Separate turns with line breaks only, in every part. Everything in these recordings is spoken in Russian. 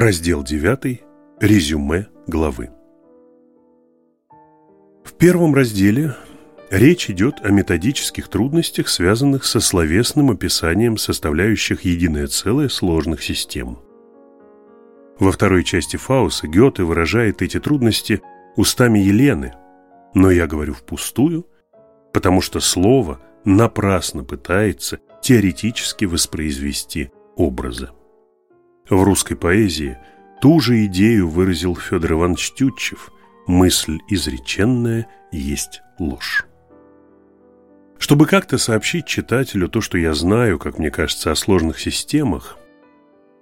Раздел 9. Резюме главы. В первом разделе речь идет о методических трудностях, связанных со словесным описанием составляющих единое целое сложных систем. Во второй части Фауса Гёте выражает эти трудности устами Елены, но я говорю впустую, потому что слово напрасно пытается теоретически воспроизвести образы. В русской поэзии ту же идею выразил Федор Иванович Тютчев «Мысль изреченная есть ложь». Чтобы как-то сообщить читателю то, что я знаю, как мне кажется, о сложных системах,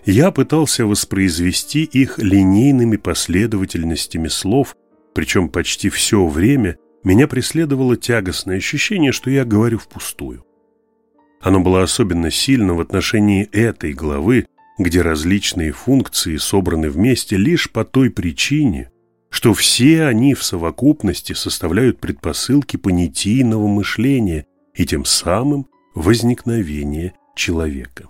я пытался воспроизвести их линейными последовательностями слов, причем почти все время меня преследовало тягостное ощущение, что я говорю впустую. Оно было особенно сильно в отношении этой главы, где различные функции собраны вместе лишь по той причине, что все они в совокупности составляют предпосылки понятийного мышления и тем самым возникновения человека.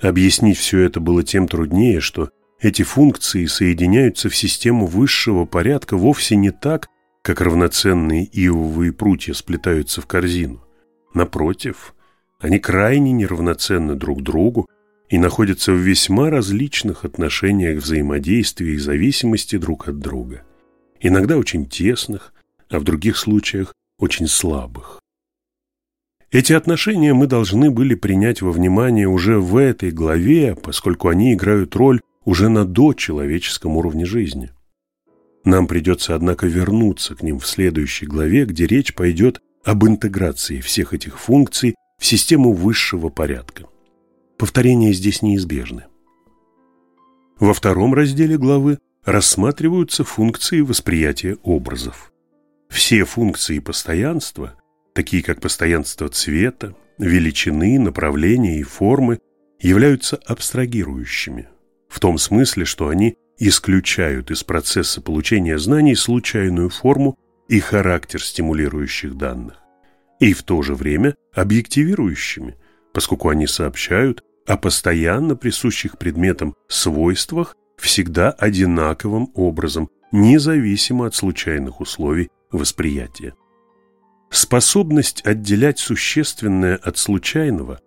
Объяснить все это было тем труднее, что эти функции соединяются в систему высшего порядка вовсе не так, как равноценные ивовые прутья сплетаются в корзину. Напротив, они крайне неравноценны друг другу и находятся в весьма различных отношениях взаимодействия и зависимости друг от друга. Иногда очень тесных, а в других случаях очень слабых. Эти отношения мы должны были принять во внимание уже в этой главе, поскольку они играют роль уже на дочеловеческом уровне жизни. Нам придется, однако, вернуться к ним в следующей главе, где речь пойдет об интеграции всех этих функций в систему высшего порядка. Повторения здесь неизбежны. Во втором разделе главы рассматриваются функции восприятия образов. Все функции постоянства, такие как постоянство цвета, величины, направления и формы, являются абстрагирующими, в том смысле, что они исключают из процесса получения знаний случайную форму и характер стимулирующих данных, и в то же время объективирующими, поскольку они сообщают о постоянно присущих предметам свойствах всегда одинаковым образом, независимо от случайных условий восприятия. Способность отделять существенное от случайного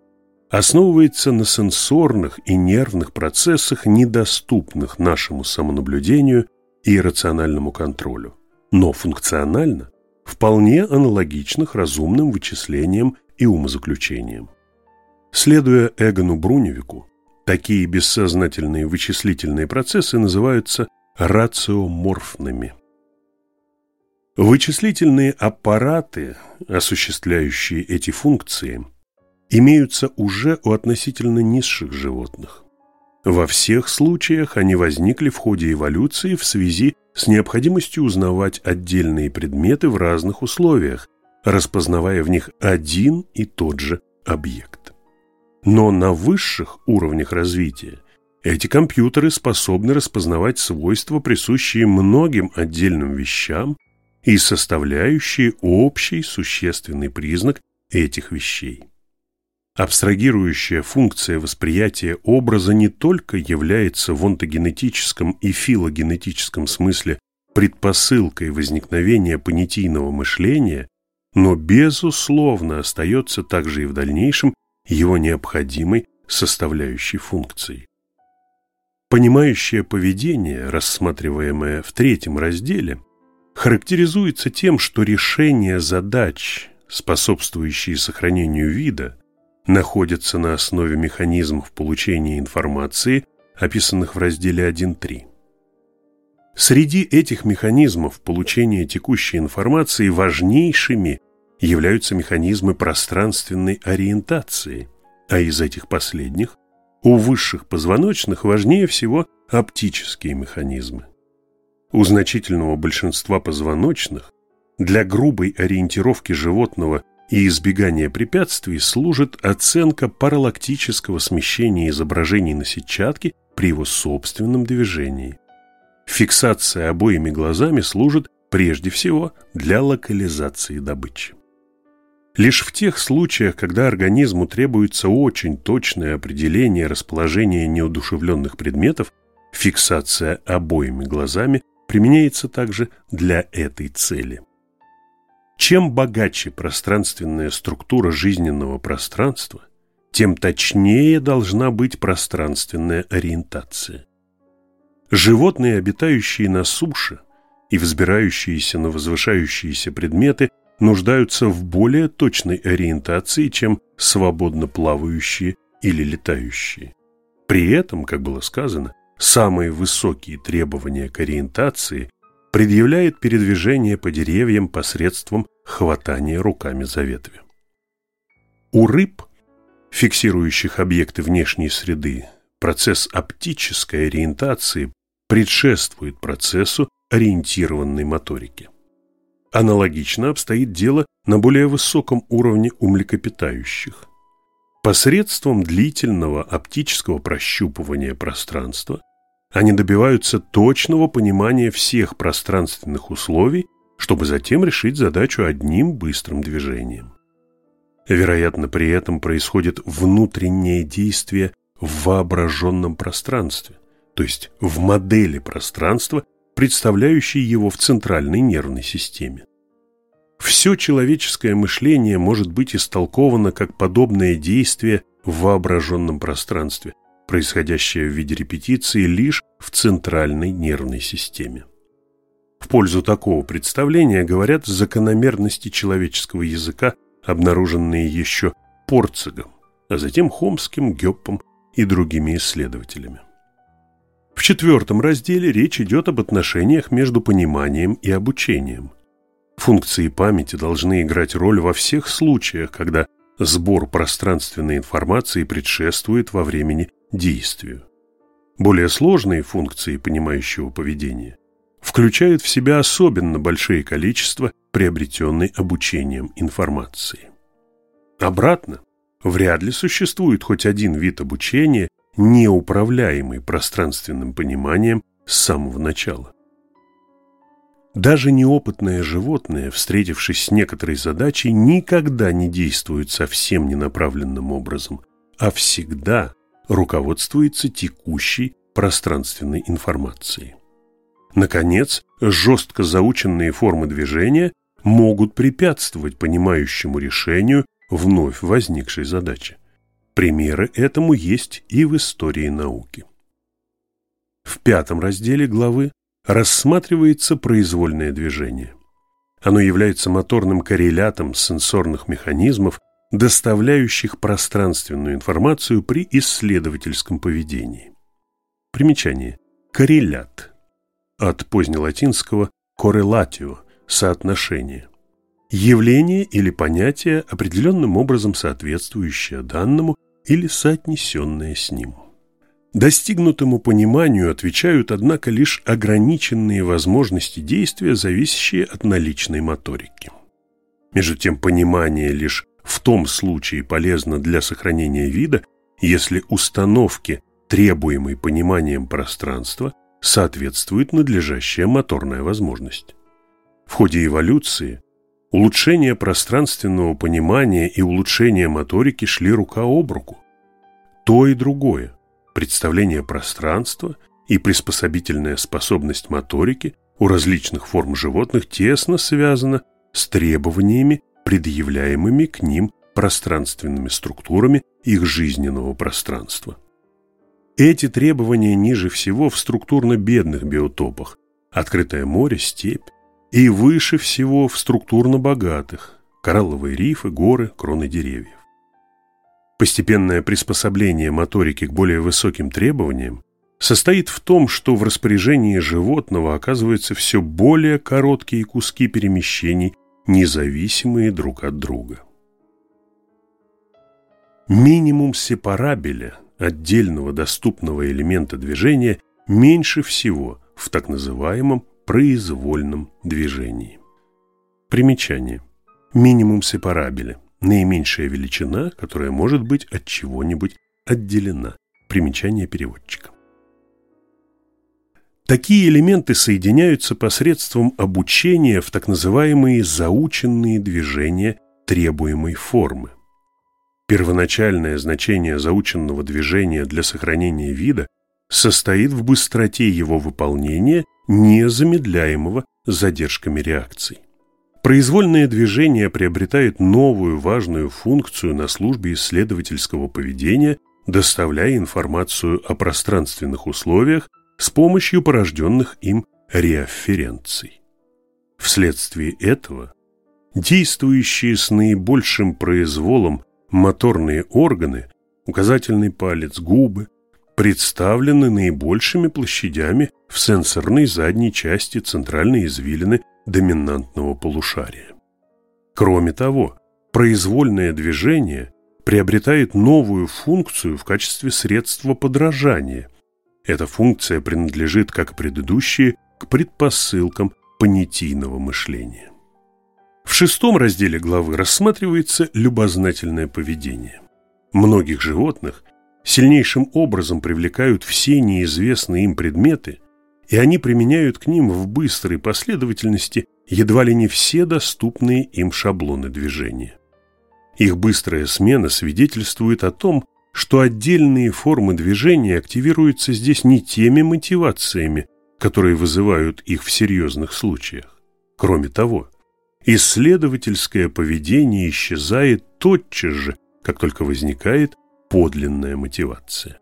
основывается на сенсорных и нервных процессах, недоступных нашему самонаблюдению и рациональному контролю, но функционально вполне аналогичных разумным вычислениям и умозаключениям. Следуя Эгону Бруневику, такие бессознательные вычислительные процессы называются рациоморфными. Вычислительные аппараты, осуществляющие эти функции, имеются уже у относительно низших животных. Во всех случаях они возникли в ходе эволюции в связи с необходимостью узнавать отдельные предметы в разных условиях, распознавая в них один и тот же объект. Но на высших уровнях развития эти компьютеры способны распознавать свойства, присущие многим отдельным вещам и составляющие общий существенный признак этих вещей. Абстрагирующая функция восприятия образа не только является в онтогенетическом и филогенетическом смысле предпосылкой возникновения понятийного мышления, но безусловно остается также и в дальнейшем его необходимой составляющей функции. Понимающее поведение, рассматриваемое в третьем разделе, характеризуется тем, что решение задач, способствующие сохранению вида, находятся на основе механизмов получения информации, описанных в разделе 1.3. Среди этих механизмов получения текущей информации важнейшими являются механизмы пространственной ориентации, а из этих последних у высших позвоночных важнее всего оптические механизмы. У значительного большинства позвоночных для грубой ориентировки животного и избегания препятствий служит оценка паралактического смещения изображений на сетчатке при его собственном движении. Фиксация обоими глазами служит прежде всего для локализации добычи. Лишь в тех случаях, когда организму требуется очень точное определение расположения неодушевленных предметов, фиксация обоими глазами применяется также для этой цели. Чем богаче пространственная структура жизненного пространства, тем точнее должна быть пространственная ориентация. Животные, обитающие на суше и взбирающиеся на возвышающиеся предметы, нуждаются в более точной ориентации, чем свободно плавающие или летающие. При этом, как было сказано, самые высокие требования к ориентации предъявляет передвижение по деревьям посредством хватания руками за ветви. У рыб, фиксирующих объекты внешней среды, процесс оптической ориентации предшествует процессу ориентированной моторики. Аналогично обстоит дело на более высоком уровне у млекопитающих. Посредством длительного оптического прощупывания пространства они добиваются точного понимания всех пространственных условий, чтобы затем решить задачу одним быстрым движением. Вероятно, при этом происходит внутреннее действие в воображенном пространстве, то есть в модели пространства, представляющей его в центральной нервной системе. Все человеческое мышление может быть истолковано как подобное действие в воображенном пространстве, происходящее в виде репетиции лишь в центральной нервной системе. В пользу такого представления говорят закономерности человеческого языка, обнаруженные еще Порцигом, а затем Хомским, Гёппом и другими исследователями. В четвертом разделе речь идет об отношениях между пониманием и обучением. Функции памяти должны играть роль во всех случаях, когда сбор пространственной информации предшествует во времени действию. Более сложные функции понимающего поведения включают в себя особенно большие количества приобретенной обучением информации. Обратно, вряд ли существует хоть один вид обучения, неуправляемый пространственным пониманием с самого начала. Даже неопытное животное, встретившись с некоторой задачей, никогда не действует совсем ненаправленным образом, а всегда руководствуется текущей пространственной информацией. Наконец, жестко заученные формы движения могут препятствовать понимающему решению вновь возникшей задачи. Примеры этому есть и в истории науки. В пятом разделе главы рассматривается произвольное движение. Оно является моторным коррелятом сенсорных механизмов, доставляющих пространственную информацию при исследовательском поведении. Примечание. Коррелят. От позднелатинского correlatio – соотношение. Явление или понятие, определенным образом соответствующее данному или соотнесенное с ним. Достигнутому пониманию отвечают, однако, лишь ограниченные возможности действия, зависящие от наличной моторики. Между тем, понимание лишь в том случае полезно для сохранения вида, если установке, требуемой пониманием пространства, соответствует надлежащая моторная возможность. В ходе эволюции улучшение пространственного понимания и улучшение моторики шли рука об руку. То и другое представление пространства и приспособительная способность моторики у различных форм животных тесно связана с требованиями, предъявляемыми к ним пространственными структурами их жизненного пространства. Эти требования ниже всего в структурно бедных биотопах – открытое море, степь, и выше всего в структурно богатых – коралловые рифы, горы, кроны деревьев. Постепенное приспособление моторики к более высоким требованиям состоит в том, что в распоряжении животного оказываются все более короткие куски перемещений, независимые друг от друга. Минимум сепарабеля, отдельного доступного элемента движения, меньше всего в так называемом произвольном движении. Примечание. Минимум сепарабеля наименьшая величина, которая может быть от чего-нибудь отделена. Примечание переводчика. Такие элементы соединяются посредством обучения в так называемые заученные движения требуемой формы. Первоначальное значение заученного движения для сохранения вида состоит в быстроте его выполнения, не замедляемого задержками реакций. Произвольное движение приобретает новую важную функцию на службе исследовательского поведения, доставляя информацию о пространственных условиях с помощью порожденных им реафференций. Вследствие этого действующие с наибольшим произволом моторные органы, указательный палец, губы, представлены наибольшими площадями в сенсорной задней части центральной извилины доминантного полушария. Кроме того, произвольное движение приобретает новую функцию в качестве средства подражания. Эта функция принадлежит, как предыдущие, к предпосылкам понятийного мышления. В шестом разделе главы рассматривается любознательное поведение. Многих животных сильнейшим образом привлекают все неизвестные им предметы, и они применяют к ним в быстрой последовательности едва ли не все доступные им шаблоны движения. Их быстрая смена свидетельствует о том, что отдельные формы движения активируются здесь не теми мотивациями, которые вызывают их в серьезных случаях. Кроме того, исследовательское поведение исчезает тотчас же, как только возникает подлинная мотивация.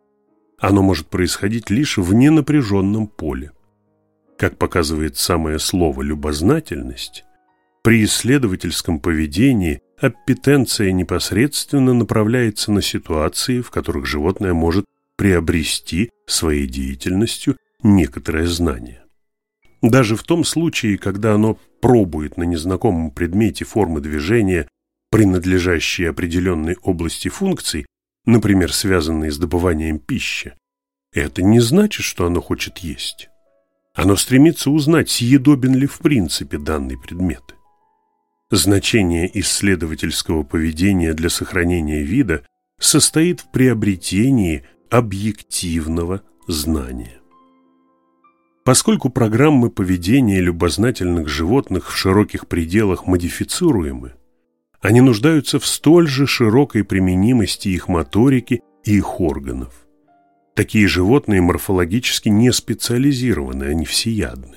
Оно может происходить лишь в ненапряженном поле. Как показывает самое слово «любознательность», при исследовательском поведении аппетенция непосредственно направляется на ситуации, в которых животное может приобрести своей деятельностью некоторое знание. Даже в том случае, когда оно пробует на незнакомом предмете формы движения, принадлежащие определенной области функций, например, связанные с добыванием пищи, это не значит, что оно хочет есть. Оно стремится узнать, съедобен ли в принципе данный предмет. Значение исследовательского поведения для сохранения вида состоит в приобретении объективного знания. Поскольку программы поведения любознательных животных в широких пределах модифицируемы, они нуждаются в столь же широкой применимости их моторики и их органов. Такие животные морфологически не специализированы, они всеядны.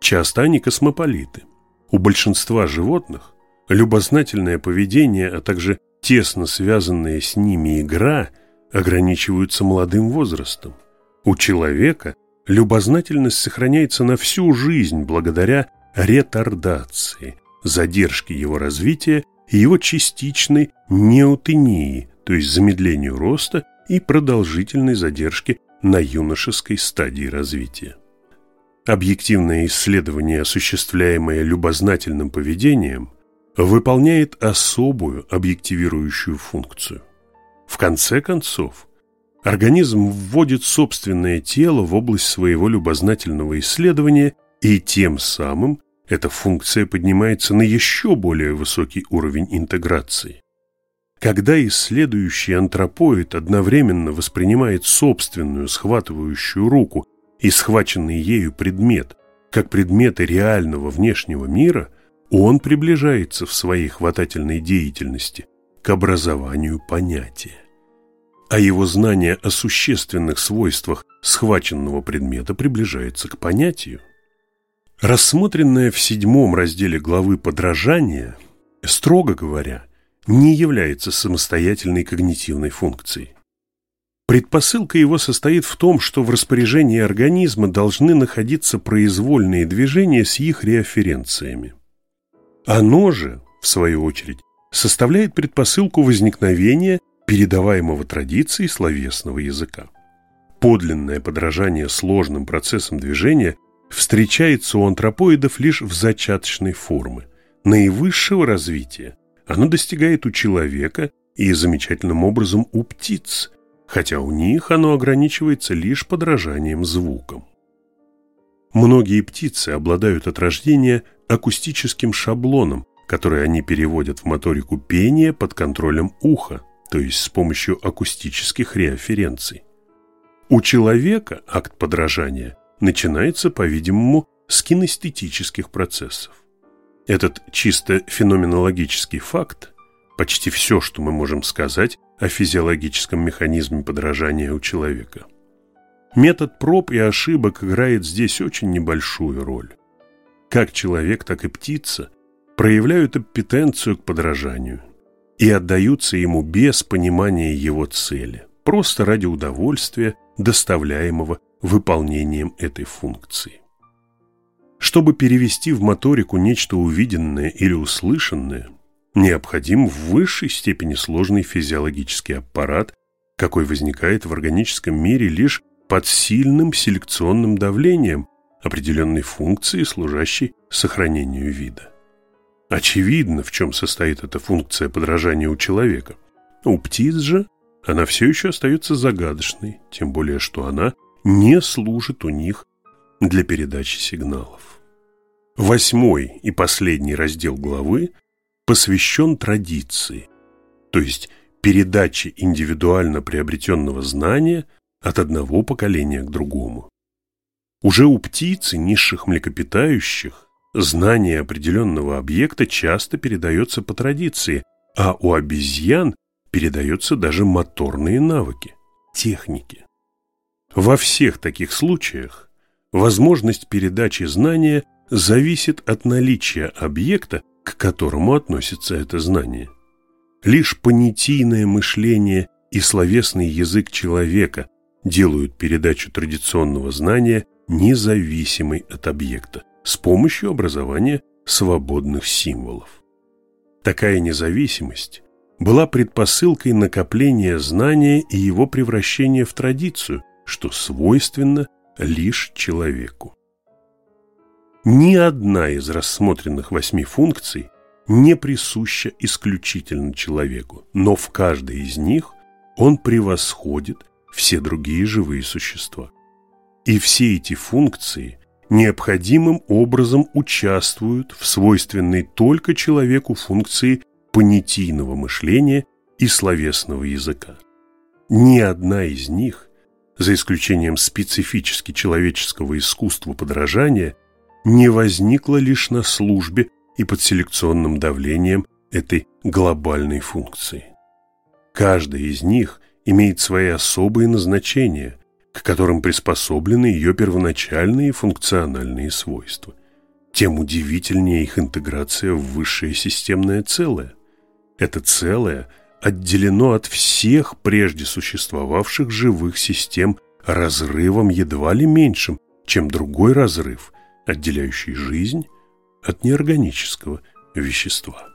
Часто они космополиты. У большинства животных любознательное поведение, а также тесно связанная с ними игра ограничиваются молодым возрастом. У человека любознательность сохраняется на всю жизнь благодаря ретардации, задержке его развития и его частичной неотении, то есть замедлению роста и продолжительной задержке на юношеской стадии развития. Объективное исследование, осуществляемое любознательным поведением, выполняет особую объективирующую функцию. В конце концов, Организм вводит собственное тело в область своего любознательного исследования, и тем самым эта функция поднимается на еще более высокий уровень интеграции. Когда исследующий антропоид одновременно воспринимает собственную схватывающую руку и схваченный ею предмет как предметы реального внешнего мира, он приближается в своей хватательной деятельности к образованию понятия а его знание о существенных свойствах схваченного предмета приближается к понятию. Рассмотренное в седьмом разделе главы «Подражание», строго говоря, не является самостоятельной когнитивной функцией. Предпосылка его состоит в том, что в распоряжении организма должны находиться произвольные движения с их реаференциями. Оно же, в свою очередь, составляет предпосылку возникновения передаваемого традицией словесного языка. Подлинное подражание сложным процессам движения встречается у антропоидов лишь в зачаточной форме. Наивысшего развития оно достигает у человека и замечательным образом у птиц, хотя у них оно ограничивается лишь подражанием звукам. Многие птицы обладают от рождения акустическим шаблоном, который они переводят в моторику пения под контролем уха, то есть с помощью акустических реаференций. У человека акт подражания начинается, по-видимому, с кинестетических процессов. Этот чисто феноменологический факт, почти все, что мы можем сказать о физиологическом механизме подражания у человека. Метод проб и ошибок играет здесь очень небольшую роль. Как человек, так и птица проявляют аппетенцию к подражанию и отдаются ему без понимания его цели, просто ради удовольствия, доставляемого выполнением этой функции. Чтобы перевести в моторику нечто увиденное или услышанное, необходим в высшей степени сложный физиологический аппарат, какой возникает в органическом мире лишь под сильным селекционным давлением определенной функции, служащей сохранению вида. Очевидно, в чем состоит эта функция подражания у человека. У птиц же она все еще остается загадочной, тем более, что она не служит у них для передачи сигналов. Восьмой и последний раздел главы посвящен традиции, то есть передаче индивидуально приобретенного знания от одного поколения к другому. Уже у птиц и низших млекопитающих знание определенного объекта часто передается по традиции, а у обезьян передаются даже моторные навыки, техники. Во всех таких случаях возможность передачи знания зависит от наличия объекта, к которому относится это знание. Лишь понятийное мышление и словесный язык человека делают передачу традиционного знания независимой от объекта с помощью образования свободных символов. Такая независимость была предпосылкой накопления знания и его превращения в традицию, что свойственно лишь человеку. Ни одна из рассмотренных восьми функций не присуща исключительно человеку, но в каждой из них он превосходит все другие живые существа. И все эти функции необходимым образом участвуют в свойственной только человеку функции понятийного мышления и словесного языка. Ни одна из них, за исключением специфически человеческого искусства подражания, не возникла лишь на службе и под селекционным давлением этой глобальной функции. Каждая из них имеет свои особые назначения, к которым приспособлены ее первоначальные функциональные свойства. Тем удивительнее их интеграция в высшее системное целое. Это целое отделено от всех прежде существовавших живых систем разрывом едва ли меньшим, чем другой разрыв, отделяющий жизнь от неорганического вещества.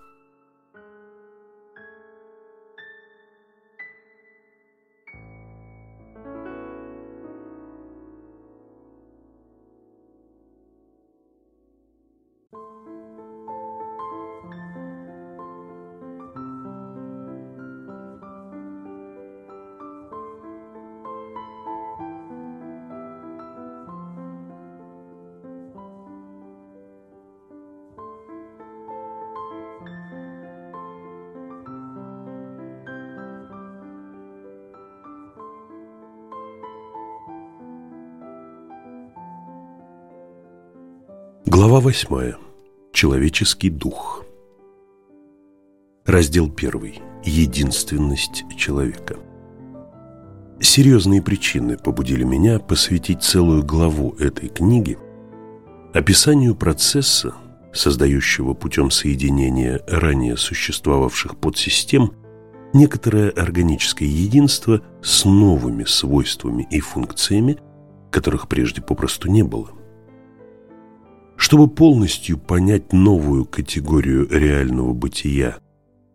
Восьмая. Человеческий дух. Раздел первый. Единственность человека. Серьезные причины побудили меня посвятить целую главу этой книги описанию процесса, создающего путем соединения ранее существовавших подсистем некоторое органическое единство с новыми свойствами и функциями, которых прежде попросту не было – чтобы полностью понять новую категорию реального бытия,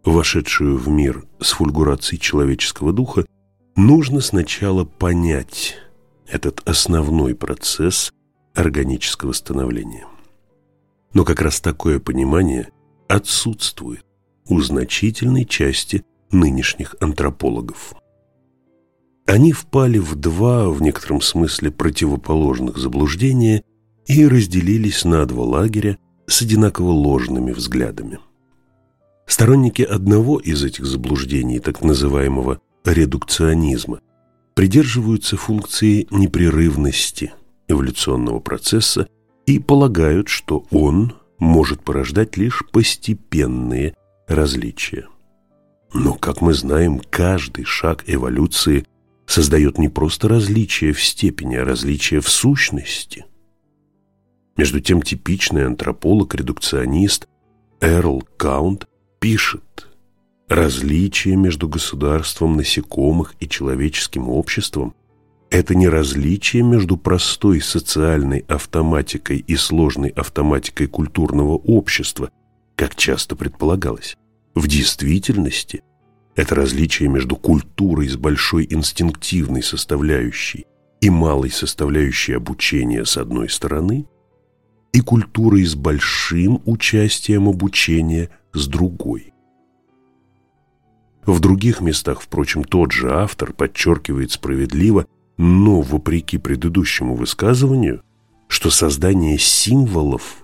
вошедшую в мир с фульгурацией человеческого духа, нужно сначала понять этот основной процесс органического становления. Но как раз такое понимание отсутствует у значительной части нынешних антропологов. Они впали в два, в некотором смысле, противоположных заблуждения и разделились на два лагеря с одинаково ложными взглядами. Сторонники одного из этих заблуждений, так называемого редукционизма, придерживаются функции непрерывности эволюционного процесса и полагают, что он может порождать лишь постепенные различия. Но, как мы знаем, каждый шаг эволюции создает не просто различие в степени, а различие в сущности. Между тем типичный антрополог-редукционист Эрл Каунт пишет «Различие между государством насекомых и человеческим обществом – это не различие между простой социальной автоматикой и сложной автоматикой культурного общества, как часто предполагалось. В действительности это различие между культурой с большой инстинктивной составляющей и малой составляющей обучения с одной стороны и культурой с большим участием обучения с другой. В других местах, впрочем, тот же автор подчеркивает справедливо, но вопреки предыдущему высказыванию, что создание символов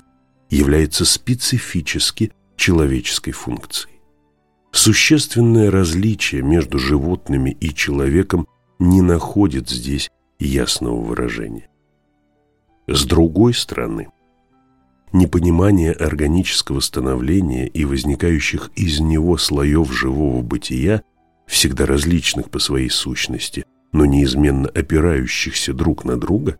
является специфически человеческой функцией. Существенное различие между животными и человеком не находит здесь ясного выражения. С другой стороны, непонимание органического становления и возникающих из него слоев живого бытия, всегда различных по своей сущности, но неизменно опирающихся друг на друга,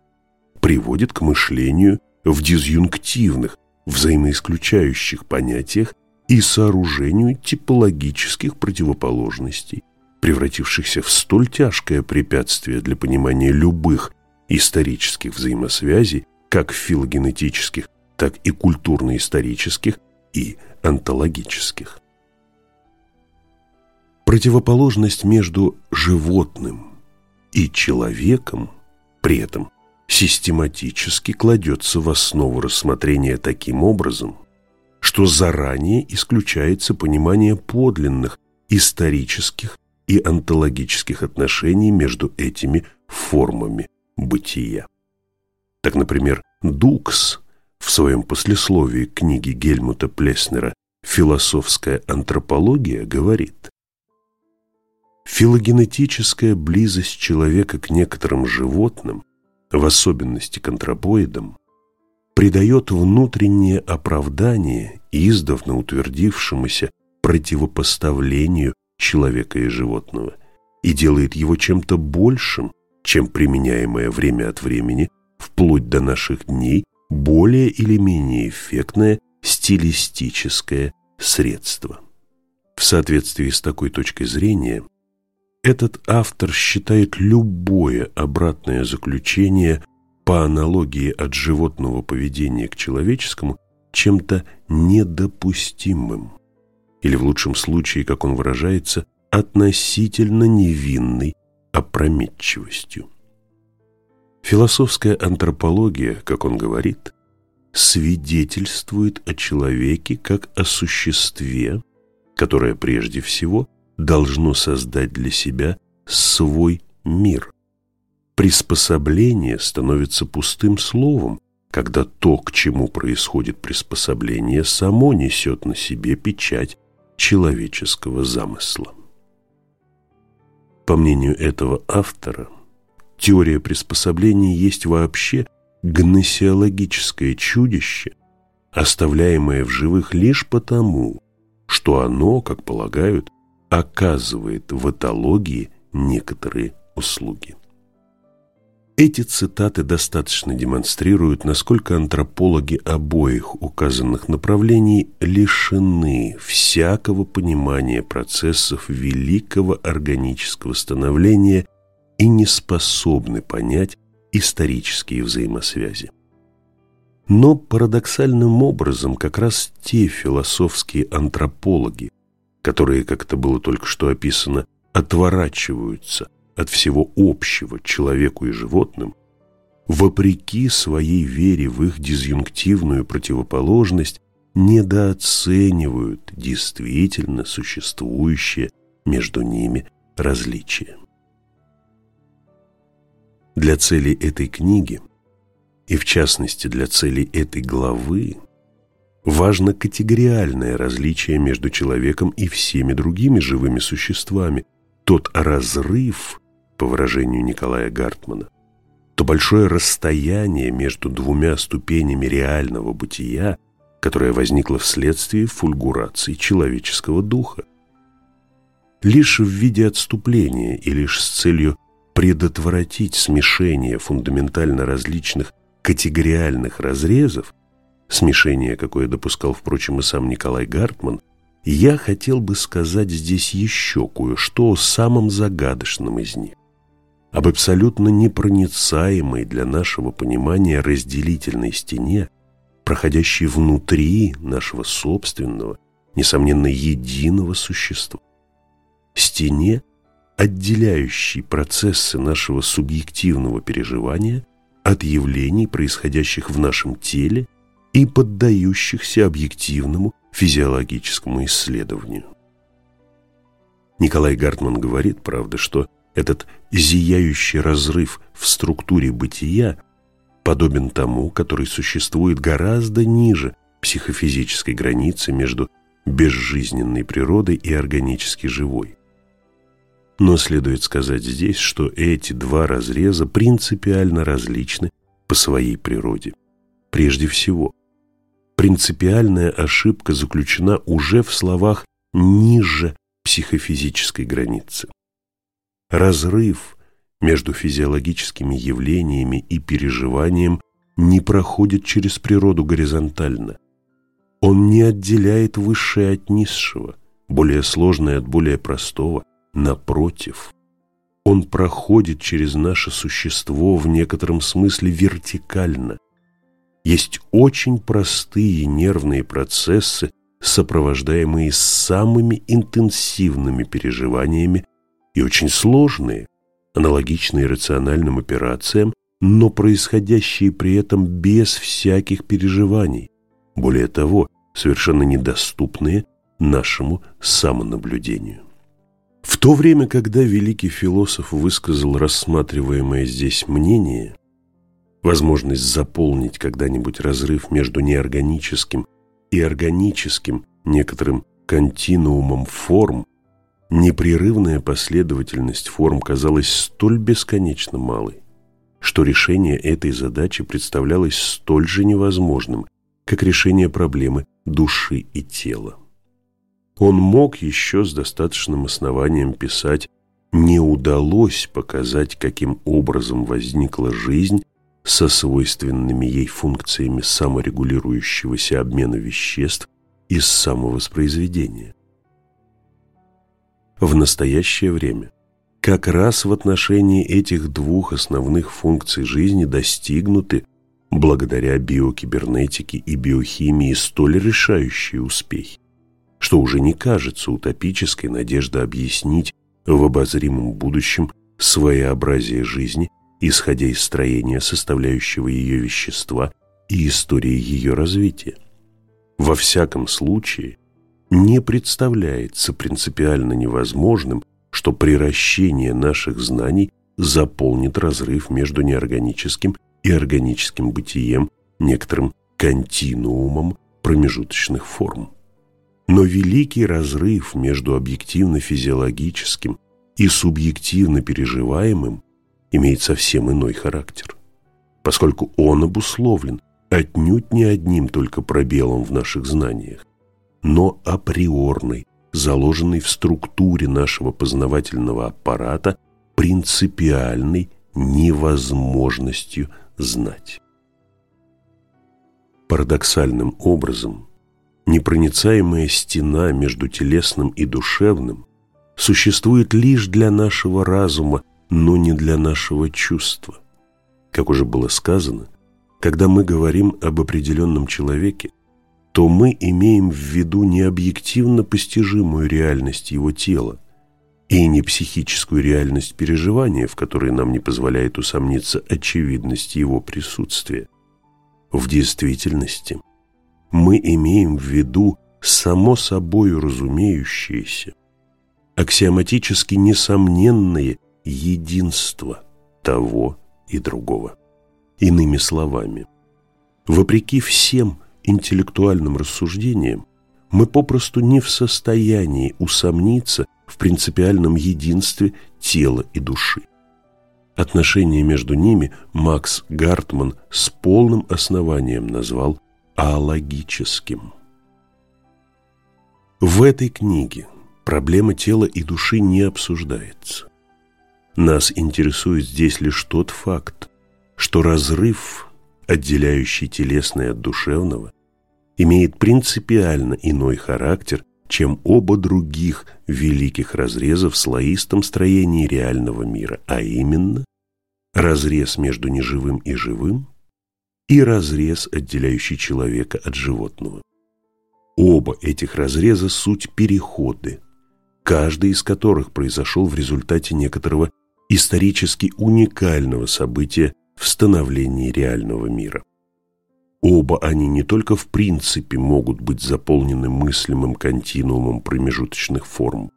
приводит к мышлению в дизъюнктивных, взаимоисключающих понятиях и сооружению типологических противоположностей, превратившихся в столь тяжкое препятствие для понимания любых исторических взаимосвязей, как филогенетических, так и культурно-исторических и онтологических. Противоположность между животным и человеком при этом систематически кладется в основу рассмотрения таким образом, что заранее исключается понимание подлинных исторических и онтологических отношений между этими формами бытия. Так, например, Дукс в своем послесловии книги Гельмута Плеснера «Философская антропология» говорит Филогенетическая близость человека к некоторым животным, в особенности к антропоидам, придает внутреннее оправдание издавна утвердившемуся противопоставлению человека и животного и делает его чем-то большим, чем применяемое время от времени, вплоть до наших дней, более или менее эффектное стилистическое средство. В соответствии с такой точкой зрения, этот автор считает любое обратное заключение – по аналогии от животного поведения к человеческому чем-то недопустимым, или в лучшем случае, как он выражается, относительно невинной опрометчивостью. Философская антропология, как он говорит, свидетельствует о человеке как о существе, которое прежде всего должно создать для себя свой мир, Приспособление становится пустым словом, когда то, к чему происходит приспособление, само несет на себе печать человеческого замысла. По мнению этого автора, теория приспособления есть вообще гносеологическое чудище, оставляемое в живых лишь потому, что оно, как полагают, оказывает в этологии некоторые услуги. Эти цитаты достаточно демонстрируют, насколько антропологи обоих указанных направлений лишены всякого понимания процессов великого органического становления и не способны понять исторические взаимосвязи. Но парадоксальным образом как раз те философские антропологи, которые, как это было только что описано, отворачиваются от всего общего человеку и животным, вопреки своей вере в их дизъюнктивную противоположность, недооценивают действительно существующее между ними различие. Для целей этой книги, и в частности для целей этой главы, важно категориальное различие между человеком и всеми другими живыми существами, тот разрыв, по выражению Николая Гартмана, то большое расстояние между двумя ступенями реального бытия, которое возникло вследствие фульгурации человеческого духа. Лишь в виде отступления и лишь с целью предотвратить смешение фундаментально различных категориальных разрезов, смешение, какое допускал, впрочем, и сам Николай Гартман, я хотел бы сказать здесь еще кое-что о самом загадочном из них, об абсолютно непроницаемой для нашего понимания разделительной стене, проходящей внутри нашего собственного, несомненно, единого существа. Стене, отделяющий процессы нашего субъективного переживания от явлений, происходящих в нашем теле и поддающихся объективному физиологическому исследованию. Николай Гартман говорит, правда, что этот зияющий разрыв в структуре бытия подобен тому, который существует гораздо ниже психофизической границы между безжизненной природой и органически живой. Но следует сказать здесь, что эти два разреза принципиально различны по своей природе. Прежде всего, принципиальная ошибка заключена уже в словах ниже психофизической границы. Разрыв между физиологическими явлениями и переживанием не проходит через природу горизонтально. Он не отделяет высшее от низшего, более сложное от более простого – Напротив, он проходит через наше существо в некотором смысле вертикально. Есть очень простые нервные процессы, сопровождаемые самыми интенсивными переживаниями и очень сложные, аналогичные рациональным операциям, но происходящие при этом без всяких переживаний, более того, совершенно недоступные нашему самонаблюдению. В то время, когда великий философ высказал рассматриваемое здесь мнение, возможность заполнить когда-нибудь разрыв между неорганическим и органическим некоторым континуумом форм, непрерывная последовательность форм казалась столь бесконечно малой, что решение этой задачи представлялось столь же невозможным, как решение проблемы души и тела. Он мог еще с достаточным основанием писать «Не удалось показать, каким образом возникла жизнь со свойственными ей функциями саморегулирующегося обмена веществ и самовоспроизведения». В настоящее время как раз в отношении этих двух основных функций жизни достигнуты благодаря биокибернетике и биохимии столь решающие успехи что уже не кажется утопической надежда объяснить в обозримом будущем своеобразие жизни, исходя из строения составляющего ее вещества и истории ее развития. Во всяком случае, не представляется принципиально невозможным, что приращение наших знаний заполнит разрыв между неорганическим и органическим бытием, некоторым континуумом промежуточных форм. Но великий разрыв между объективно-физиологическим и субъективно переживаемым имеет совсем иной характер, поскольку он обусловлен отнюдь не одним только пробелом в наших знаниях, но априорной, заложенной в структуре нашего познавательного аппарата принципиальной невозможностью знать. Парадоксальным образом непроницаемая стена между телесным и душевным существует лишь для нашего разума, но не для нашего чувства. Как уже было сказано, когда мы говорим об определенном человеке, то мы имеем в виду не объективно постижимую реальность его тела и не психическую реальность переживания, в которой нам не позволяет усомниться очевидность его присутствия. В действительности мы имеем в виду само собой разумеющееся, аксиоматически несомненное единство того и другого. Иными словами, вопреки всем интеллектуальным рассуждениям, мы попросту не в состоянии усомниться в принципиальном единстве тела и души. Отношения между ними Макс Гартман с полным основанием назвал алогическим. В этой книге проблема тела и души не обсуждается. Нас интересует здесь лишь тот факт, что разрыв, отделяющий телесное от душевного, имеет принципиально иной характер, чем оба других великих разреза в слоистом строении реального мира, а именно разрез между неживым и живым и разрез, отделяющий человека от животного. Оба этих разреза – суть переходы, каждый из которых произошел в результате некоторого исторически уникального события в становлении реального мира. Оба они не только в принципе могут быть заполнены мыслимым континуумом промежуточных форм.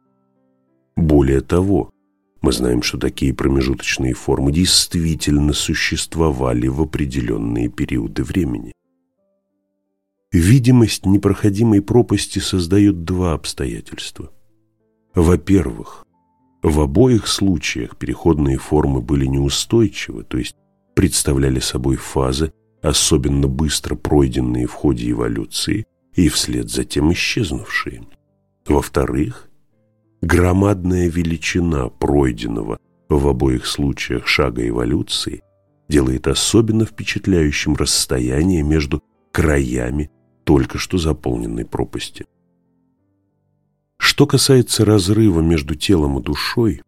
Более того, мы знаем, что такие промежуточные формы действительно существовали в определенные периоды времени. Видимость непроходимой пропасти создает два обстоятельства. Во-первых, в обоих случаях переходные формы были неустойчивы, то есть представляли собой фазы, особенно быстро пройденные в ходе эволюции и вслед за тем исчезнувшие. Во-вторых, громадная величина пройденного в обоих случаях шага эволюции делает особенно впечатляющим расстояние между краями только что заполненной пропасти. Что касается разрыва между телом и душой,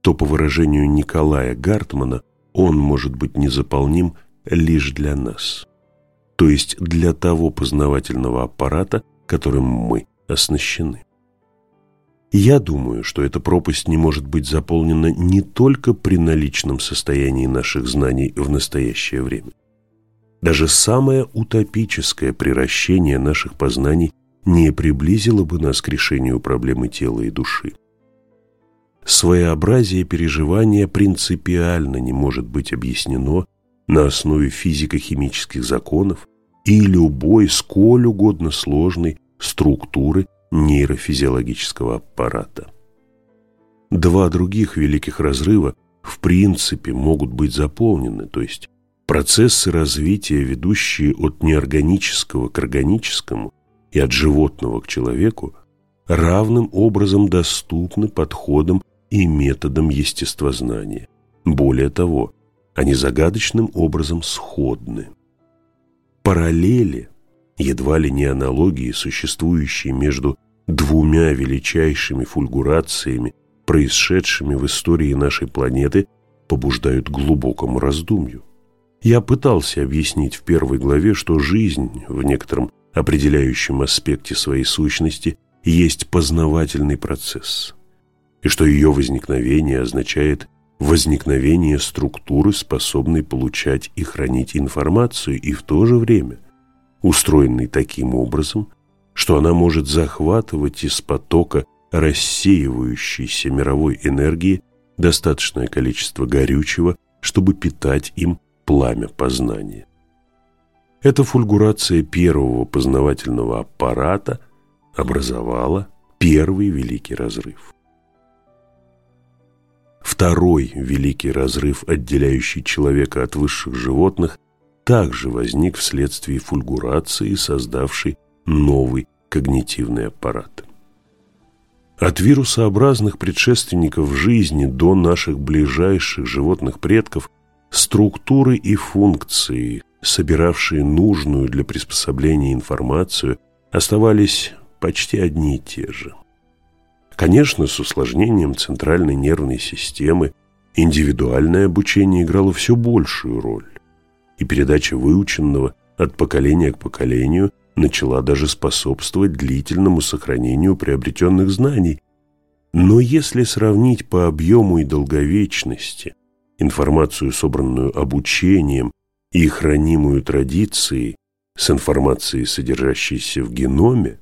то, по выражению Николая Гартмана, он может быть незаполним лишь для нас, то есть для того познавательного аппарата, которым мы оснащены. Я думаю, что эта пропасть не может быть заполнена не только при наличном состоянии наших знаний в настоящее время. Даже самое утопическое приращение наших познаний не приблизило бы нас к решению проблемы тела и души. Своеобразие переживания принципиально не может быть объяснено на основе физико-химических законов и любой, сколь угодно сложной структуры нейрофизиологического аппарата. Два других великих разрыва в принципе могут быть заполнены, то есть процессы развития, ведущие от неорганического к органическому и от животного к человеку, равным образом доступны подходам и методам естествознания. Более того, они загадочным образом сходны. Параллели едва ли не аналогии, существующие между двумя величайшими фульгурациями, происшедшими в истории нашей планеты, побуждают глубокому раздумью. Я пытался объяснить в первой главе, что жизнь в некотором определяющем аспекте своей сущности есть познавательный процесс, и что ее возникновение означает возникновение структуры, способной получать и хранить информацию, и в то же время – устроенной таким образом, что она может захватывать из потока рассеивающейся мировой энергии достаточное количество горючего, чтобы питать им пламя познания. Эта фульгурация первого познавательного аппарата образовала первый великий разрыв. Второй великий разрыв, отделяющий человека от высших животных – также возник вследствие фульгурации, создавшей новый когнитивный аппарат. От вирусообразных предшественников жизни до наших ближайших животных предков структуры и функции, собиравшие нужную для приспособления информацию, оставались почти одни и те же. Конечно, с усложнением центральной нервной системы индивидуальное обучение играло все большую роль и передача выученного от поколения к поколению начала даже способствовать длительному сохранению приобретенных знаний. Но если сравнить по объему и долговечности информацию, собранную обучением и хранимую традицией, с информацией, содержащейся в геноме,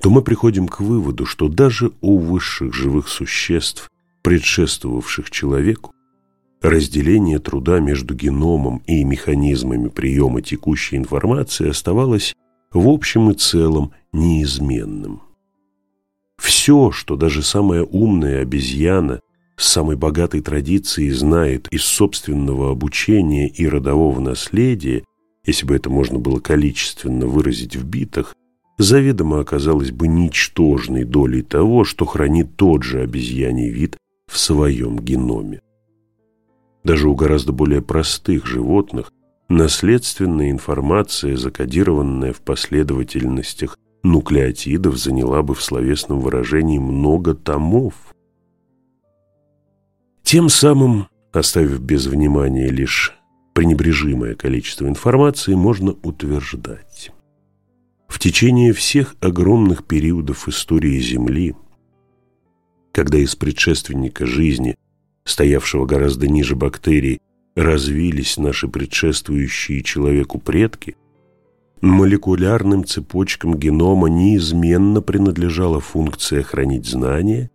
то мы приходим к выводу, что даже у высших живых существ, предшествовавших человеку, разделение труда между геномом и механизмами приема текущей информации оставалось в общем и целом неизменным. Все, что даже самая умная обезьяна с самой богатой традицией знает из собственного обучения и родового наследия, если бы это можно было количественно выразить в битах, заведомо оказалось бы ничтожной долей того, что хранит тот же обезьяний вид в своем геноме. Даже у гораздо более простых животных наследственная информация, закодированная в последовательностях нуклеотидов, заняла бы в словесном выражении много томов. Тем самым, оставив без внимания лишь пренебрежимое количество информации, можно утверждать. В течение всех огромных периодов истории Земли, когда из предшественника жизни, стоявшего гораздо ниже бактерий, развились наши предшествующие человеку предки, молекулярным цепочкам генома неизменно принадлежала функция хранить знания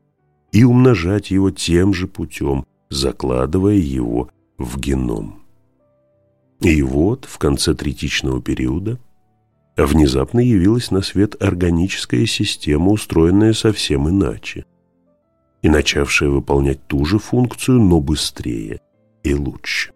и умножать его тем же путем, закладывая его в геном. И вот в конце третичного периода внезапно явилась на свет органическая система, устроенная совсем иначе, и начавшая выполнять ту же функцию, но быстрее и лучше.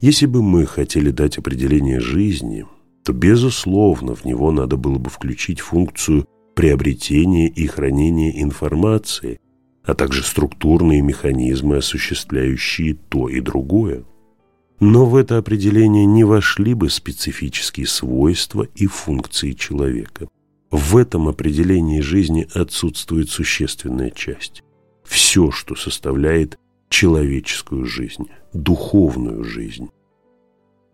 Если бы мы хотели дать определение жизни, то, безусловно, в него надо было бы включить функцию приобретения и хранения информации, а также структурные механизмы, осуществляющие то и другое. Но в это определение не вошли бы специфические свойства и функции человека. В этом определении жизни отсутствует существенная часть. Все, что составляет человеческую жизнь, духовную жизнь.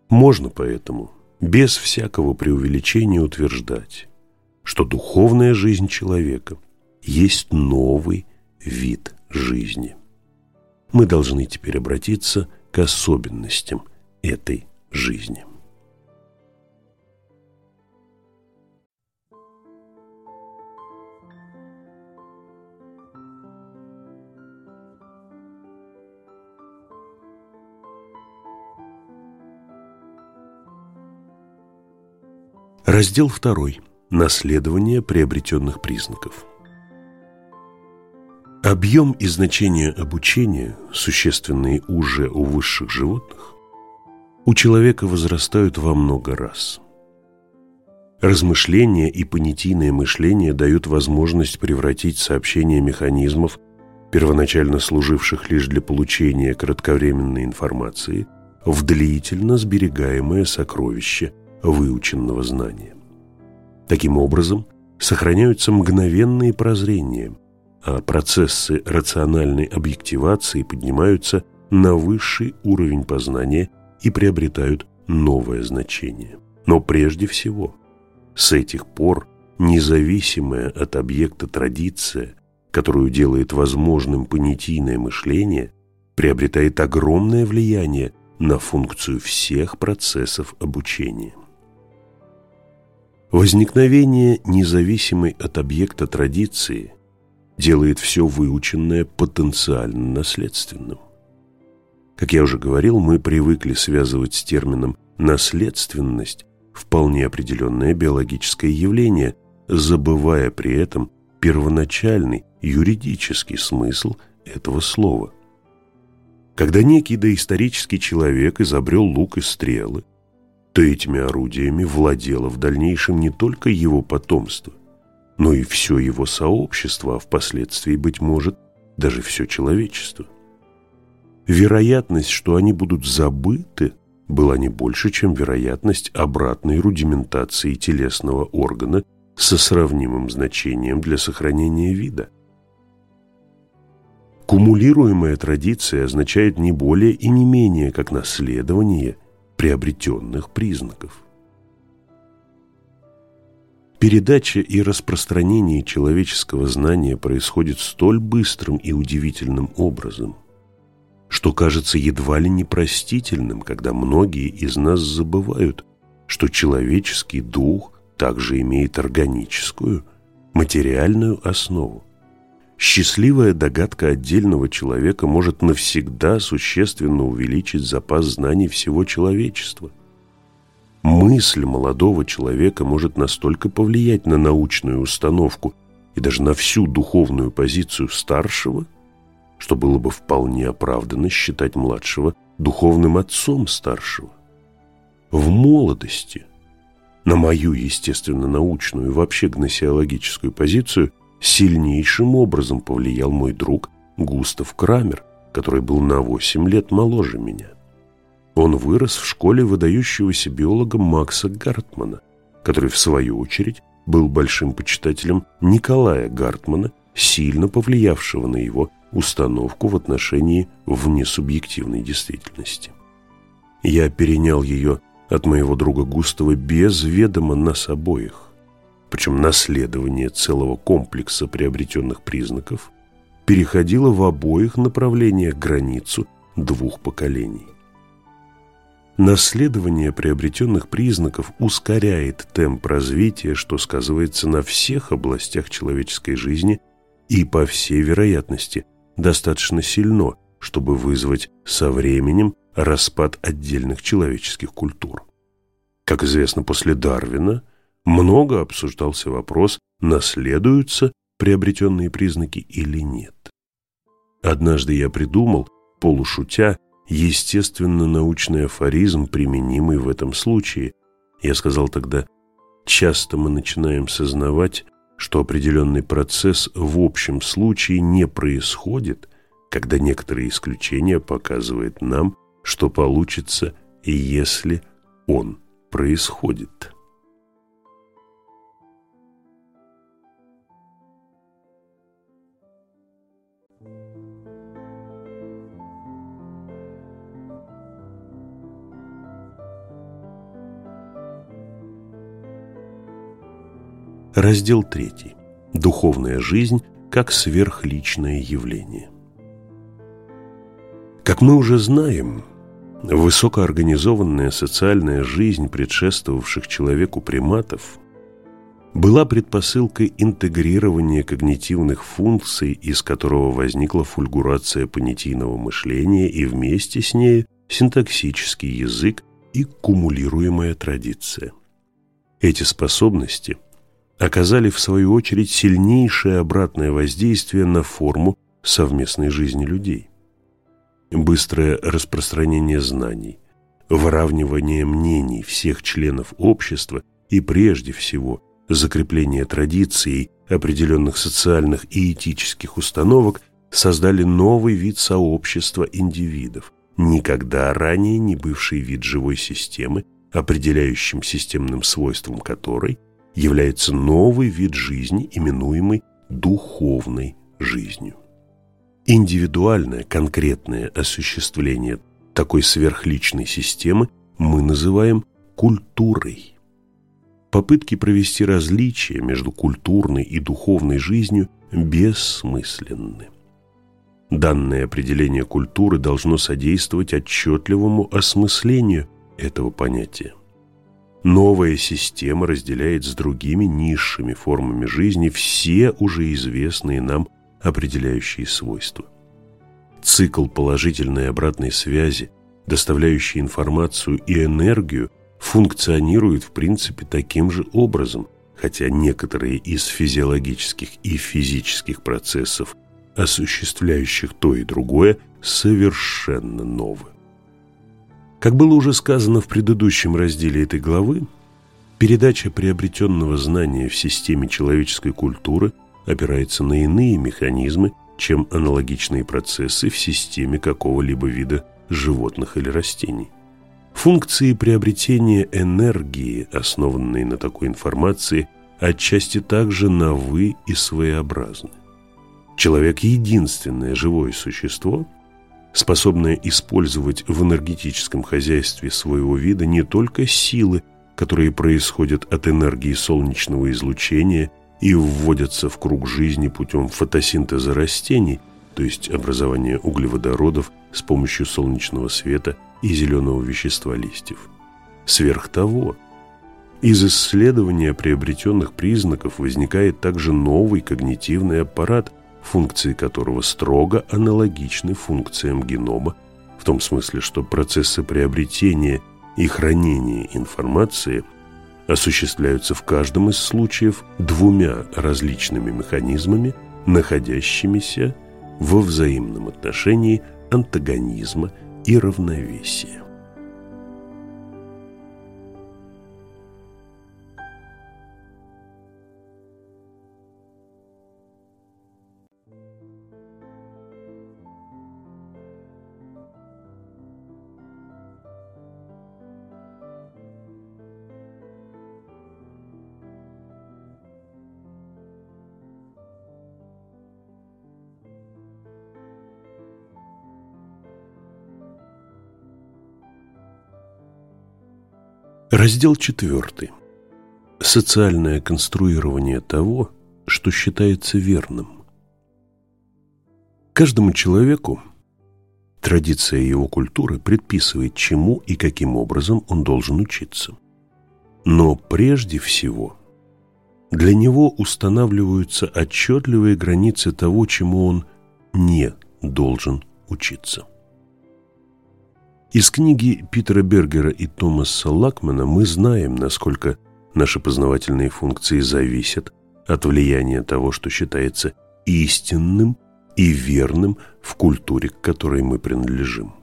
Можно поэтому без всякого преувеличения утверждать, что духовная жизнь человека есть новый вид жизни. Мы должны теперь обратиться к особенностям этой жизни. Раздел 2. Наследование приобретенных признаков. Объем и значение обучения, существенные уже у высших животных, у человека возрастают во много раз. Размышления и понятийное мышление дают возможность превратить сообщения механизмов, первоначально служивших лишь для получения кратковременной информации, в длительно сберегаемое сокровище выученного знания. Таким образом, сохраняются мгновенные прозрения – а процессы рациональной объективации поднимаются на высший уровень познания и приобретают новое значение. Но прежде всего, с этих пор независимая от объекта традиция, которую делает возможным понятийное мышление, приобретает огромное влияние на функцию всех процессов обучения. Возникновение независимой от объекта традиции делает все выученное потенциально наследственным. Как я уже говорил, мы привыкли связывать с термином «наследственность» вполне определенное биологическое явление, забывая при этом первоначальный юридический смысл этого слова. Когда некий доисторический человек изобрел лук и стрелы, то этими орудиями владело в дальнейшем не только его потомство, но и все его сообщество, а впоследствии, быть может, даже все человечество. Вероятность, что они будут забыты, была не больше, чем вероятность обратной рудиментации телесного органа со сравнимым значением для сохранения вида. Кумулируемая традиция означает не более и не менее, как наследование приобретенных признаков. Передача и распространение человеческого знания происходит столь быстрым и удивительным образом, что кажется едва ли непростительным, когда многие из нас забывают, что человеческий дух также имеет органическую, материальную основу. Счастливая догадка отдельного человека может навсегда существенно увеличить запас знаний всего человечества. Мысль молодого человека может настолько повлиять на научную установку и даже на всю духовную позицию старшего, что было бы вполне оправданно считать младшего духовным отцом старшего. В молодости на мою естественно-научную и вообще гносеологическую позицию сильнейшим образом повлиял мой друг Густав Крамер, который был на 8 лет моложе меня. Он вырос в школе выдающегося биолога Макса Гартмана, который, в свою очередь, был большим почитателем Николая Гартмана, сильно повлиявшего на его установку в отношении внесубъективной действительности. Я перенял ее от моего друга Густава без ведома нас обоих. Причем наследование целого комплекса приобретенных признаков переходило в обоих направлениях границу двух поколений. Наследование приобретенных признаков ускоряет темп развития, что сказывается на всех областях человеческой жизни и, по всей вероятности, достаточно сильно, чтобы вызвать со временем распад отдельных человеческих культур. Как известно, после Дарвина много обсуждался вопрос, наследуются приобретенные признаки или нет. Однажды я придумал, полушутя, естественно-научный афоризм, применимый в этом случае. Я сказал тогда, часто мы начинаем сознавать, что определенный процесс в общем случае не происходит, когда некоторые исключения показывают нам, что получится, если он происходит. Раздел 3. Духовная жизнь как сверхличное явление. Как мы уже знаем, высокоорганизованная социальная жизнь предшествовавших человеку приматов была предпосылкой интегрирования когнитивных функций, из которого возникла фульгурация понятийного мышления и вместе с ней синтаксический язык и кумулируемая традиция. Эти способности – оказали в свою очередь сильнейшее обратное воздействие на форму совместной жизни людей. Быстрое распространение знаний, выравнивание мнений всех членов общества и прежде всего закрепление традиций определенных социальных и этических установок создали новый вид сообщества индивидов, никогда ранее не бывший вид живой системы, определяющим системным свойством которой – является новый вид жизни, именуемый духовной жизнью. Индивидуальное, конкретное осуществление такой сверхличной системы мы называем культурой. Попытки провести различия между культурной и духовной жизнью бессмысленны. Данное определение культуры должно содействовать отчетливому осмыслению этого понятия. Новая система разделяет с другими низшими формами жизни все уже известные нам определяющие свойства. Цикл положительной обратной связи, доставляющий информацию и энергию, функционирует в принципе таким же образом, хотя некоторые из физиологических и физических процессов, осуществляющих то и другое, совершенно новые. Как было уже сказано в предыдущем разделе этой главы, передача приобретенного знания в системе человеческой культуры опирается на иные механизмы, чем аналогичные процессы в системе какого-либо вида животных или растений. Функции приобретения энергии, основанные на такой информации, отчасти также новы и своеобразны. Человек – единственное живое существо – способная использовать в энергетическом хозяйстве своего вида не только силы, которые происходят от энергии солнечного излучения и вводятся в круг жизни путем фотосинтеза растений, то есть образования углеводородов с помощью солнечного света и зеленого вещества листьев. Сверх того, из исследования приобретенных признаков возникает также новый когнитивный аппарат, функции которого строго аналогичны функциям генома, в том смысле, что процессы приобретения и хранения информации осуществляются в каждом из случаев двумя различными механизмами, находящимися во взаимном отношении антагонизма и равновесия. Раздел четвертый. Социальное конструирование того, что считается верным. Каждому человеку традиция его культуры предписывает, чему и каким образом он должен учиться. Но прежде всего для него устанавливаются отчетливые границы того, чему он не должен учиться. Из книги Питера Бергера и Томаса Лакмана мы знаем, насколько наши познавательные функции зависят от влияния того, что считается истинным и верным в культуре, к которой мы принадлежим.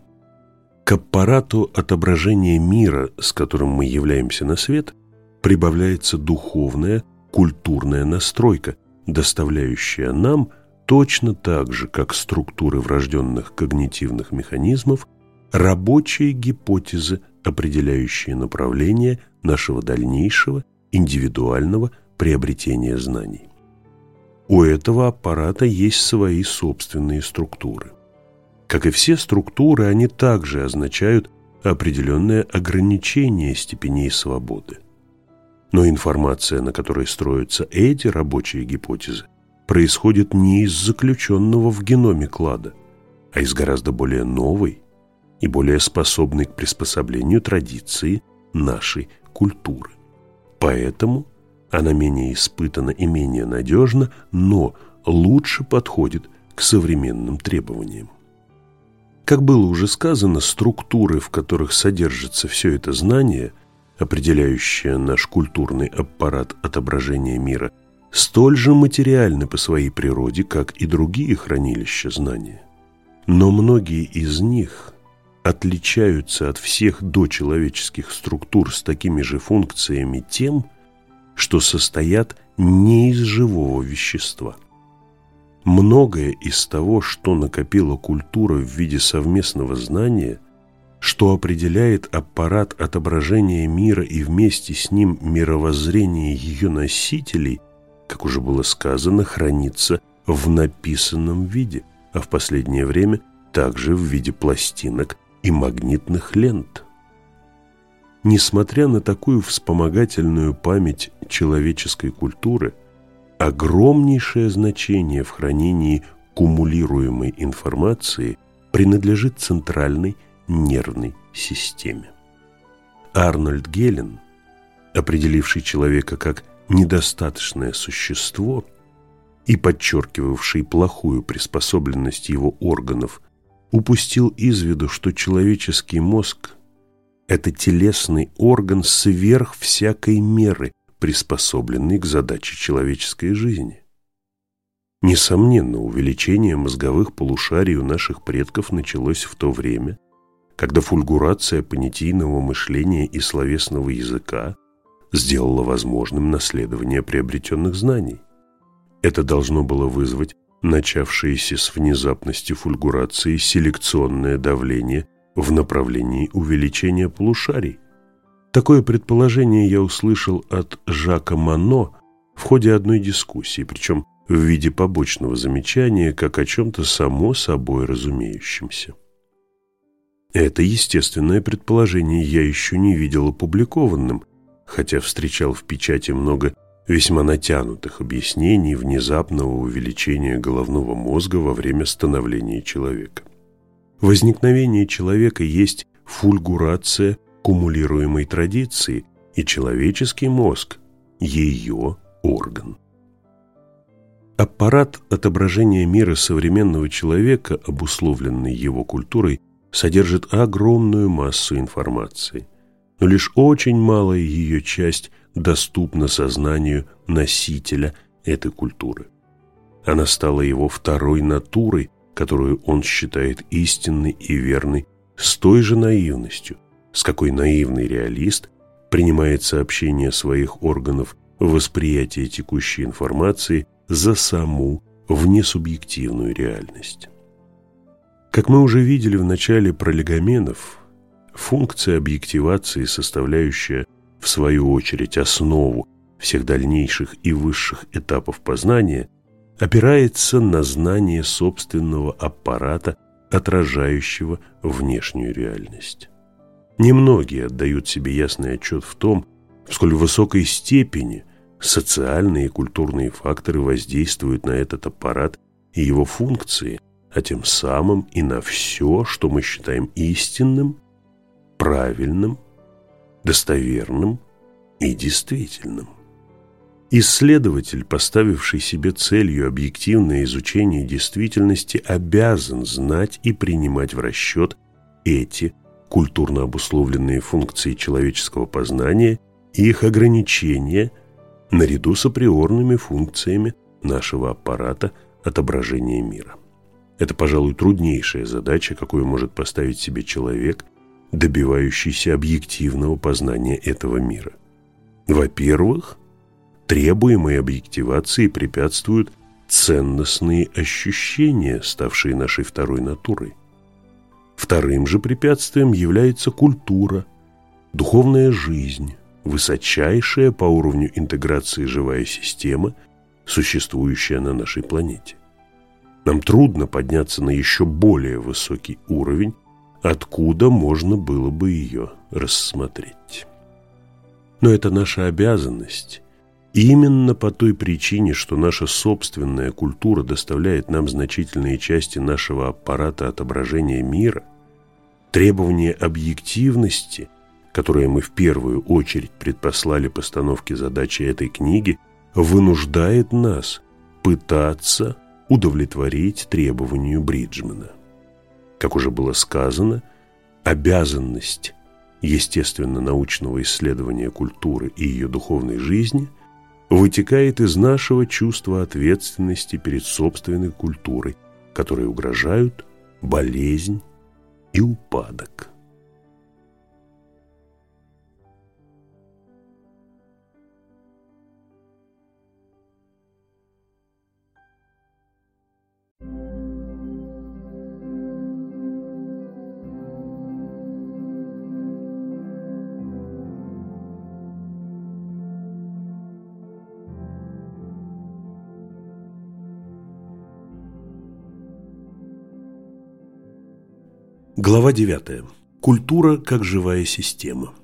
К аппарату отображения мира, с которым мы являемся на свет, прибавляется духовная, культурная настройка, доставляющая нам точно так же, как структуры врожденных когнитивных механизмов, рабочие гипотезы, определяющие направление нашего дальнейшего индивидуального приобретения знаний. У этого аппарата есть свои собственные структуры. Как и все структуры, они также означают определенное ограничение степеней свободы. Но информация, на которой строятся эти рабочие гипотезы, происходит не из заключенного в геноме клада, а из гораздо более новой и более способной к приспособлению традиции нашей культуры. Поэтому она менее испытана и менее надежна, но лучше подходит к современным требованиям. Как было уже сказано, структуры, в которых содержится все это знание, определяющее наш культурный аппарат отображения мира, столь же материальны по своей природе, как и другие хранилища знания. Но многие из них отличаются от всех дочеловеческих структур с такими же функциями тем, что состоят не из живого вещества. Многое из того, что накопила культура в виде совместного знания, что определяет аппарат отображения мира и вместе с ним мировоззрение ее носителей, как уже было сказано, хранится в написанном виде, а в последнее время также в виде пластинок и магнитных лент. Несмотря на такую вспомогательную память человеческой культуры, огромнейшее значение в хранении кумулируемой информации принадлежит центральной нервной системе. Арнольд Гелен, определивший человека как недостаточное существо и подчеркивавший плохую приспособленность его органов упустил из виду, что человеческий мозг – это телесный орган сверх всякой меры, приспособленный к задаче человеческой жизни. Несомненно, увеличение мозговых полушарий у наших предков началось в то время, когда фульгурация понятийного мышления и словесного языка сделала возможным наследование приобретенных знаний. Это должно было вызвать начавшееся с внезапности фульгурации селекционное давление в направлении увеличения полушарий. Такое предположение я услышал от Жака Мано в ходе одной дискуссии, причем в виде побочного замечания, как о чем-то само собой разумеющемся. Это естественное предположение я еще не видел опубликованным, хотя встречал в печати много весьма натянутых объяснений внезапного увеличения головного мозга во время становления человека. Возникновение человека есть фульгурация кумулируемой традиции, и человеческий мозг – ее орган. Аппарат отображения мира современного человека, обусловленный его культурой, содержит огромную массу информации, но лишь очень малая ее часть доступна сознанию носителя этой культуры. Она стала его второй натурой, которую он считает истинной и верной, с той же наивностью, с какой наивный реалист принимает сообщение своих органов восприятия текущей информации за саму внесубъективную реальность. Как мы уже видели в начале пролегоменов, функция объективации, составляющая в свою очередь основу всех дальнейших и высших этапов познания, опирается на знание собственного аппарата, отражающего внешнюю реальность. Немногие отдают себе ясный отчет в том, в сколь высокой степени социальные и культурные факторы воздействуют на этот аппарат и его функции, а тем самым и на все, что мы считаем истинным, правильным, достоверным и действительным. Исследователь, поставивший себе целью объективное изучение действительности, обязан знать и принимать в расчет эти культурно обусловленные функции человеческого познания и их ограничения наряду с априорными функциями нашего аппарата отображения мира. Это, пожалуй, труднейшая задача, какую может поставить себе человек, добивающийся объективного познания этого мира. Во-первых, требуемой объективации препятствуют ценностные ощущения, ставшие нашей второй натурой. Вторым же препятствием является культура, духовная жизнь, высочайшая по уровню интеграции живая система, существующая на нашей планете. Нам трудно подняться на еще более высокий уровень, откуда можно было бы ее рассмотреть. Но это наша обязанность. Именно по той причине, что наша собственная культура доставляет нам значительные части нашего аппарата отображения мира, требование объективности, которое мы в первую очередь предпослали постановке задачи этой книги, вынуждает нас пытаться удовлетворить требованию Бриджмана. Как уже было сказано, обязанность естественно-научного исследования культуры и ее духовной жизни вытекает из нашего чувства ответственности перед собственной культурой, которой угрожают болезнь и упадок. Глава 9. Культура как живая система.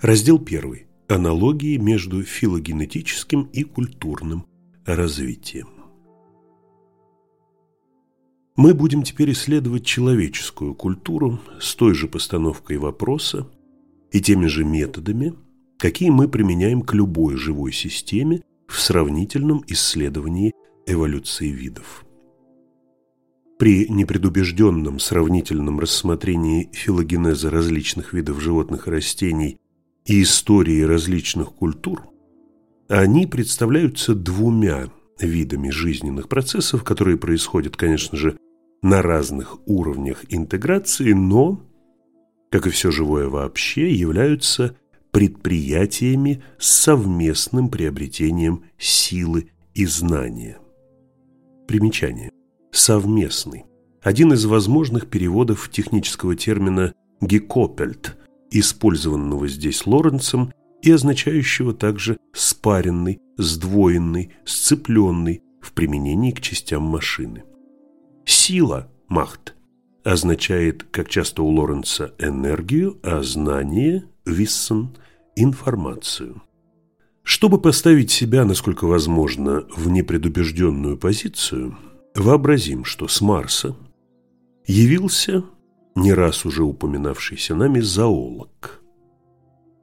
Раздел 1. Аналогии между филогенетическим и культурным развитием. Мы будем теперь исследовать человеческую культуру с той же постановкой вопроса и теми же методами, какие мы применяем к любой живой системе в сравнительном исследовании эволюции видов. При непредубежденном сравнительном рассмотрении филогенеза различных видов животных и растений и истории различных культур, они представляются двумя видами жизненных процессов, которые происходят, конечно же, на разных уровнях интеграции, но, как и все живое вообще, являются предприятиями с совместным приобретением силы и знания. Примечание совместный. Один из возможных переводов технического термина «гекопельт», использованного здесь Лоренцем и означающего также спаренный, сдвоенный, сцепленный в применении к частям машины. Сила, махт, означает, как часто у Лоренца, энергию, а знание, виссен, информацию. Чтобы поставить себя, насколько возможно, в непредубежденную позицию – Вообразим, что с Марса явился не раз уже упоминавшийся нами зоолог,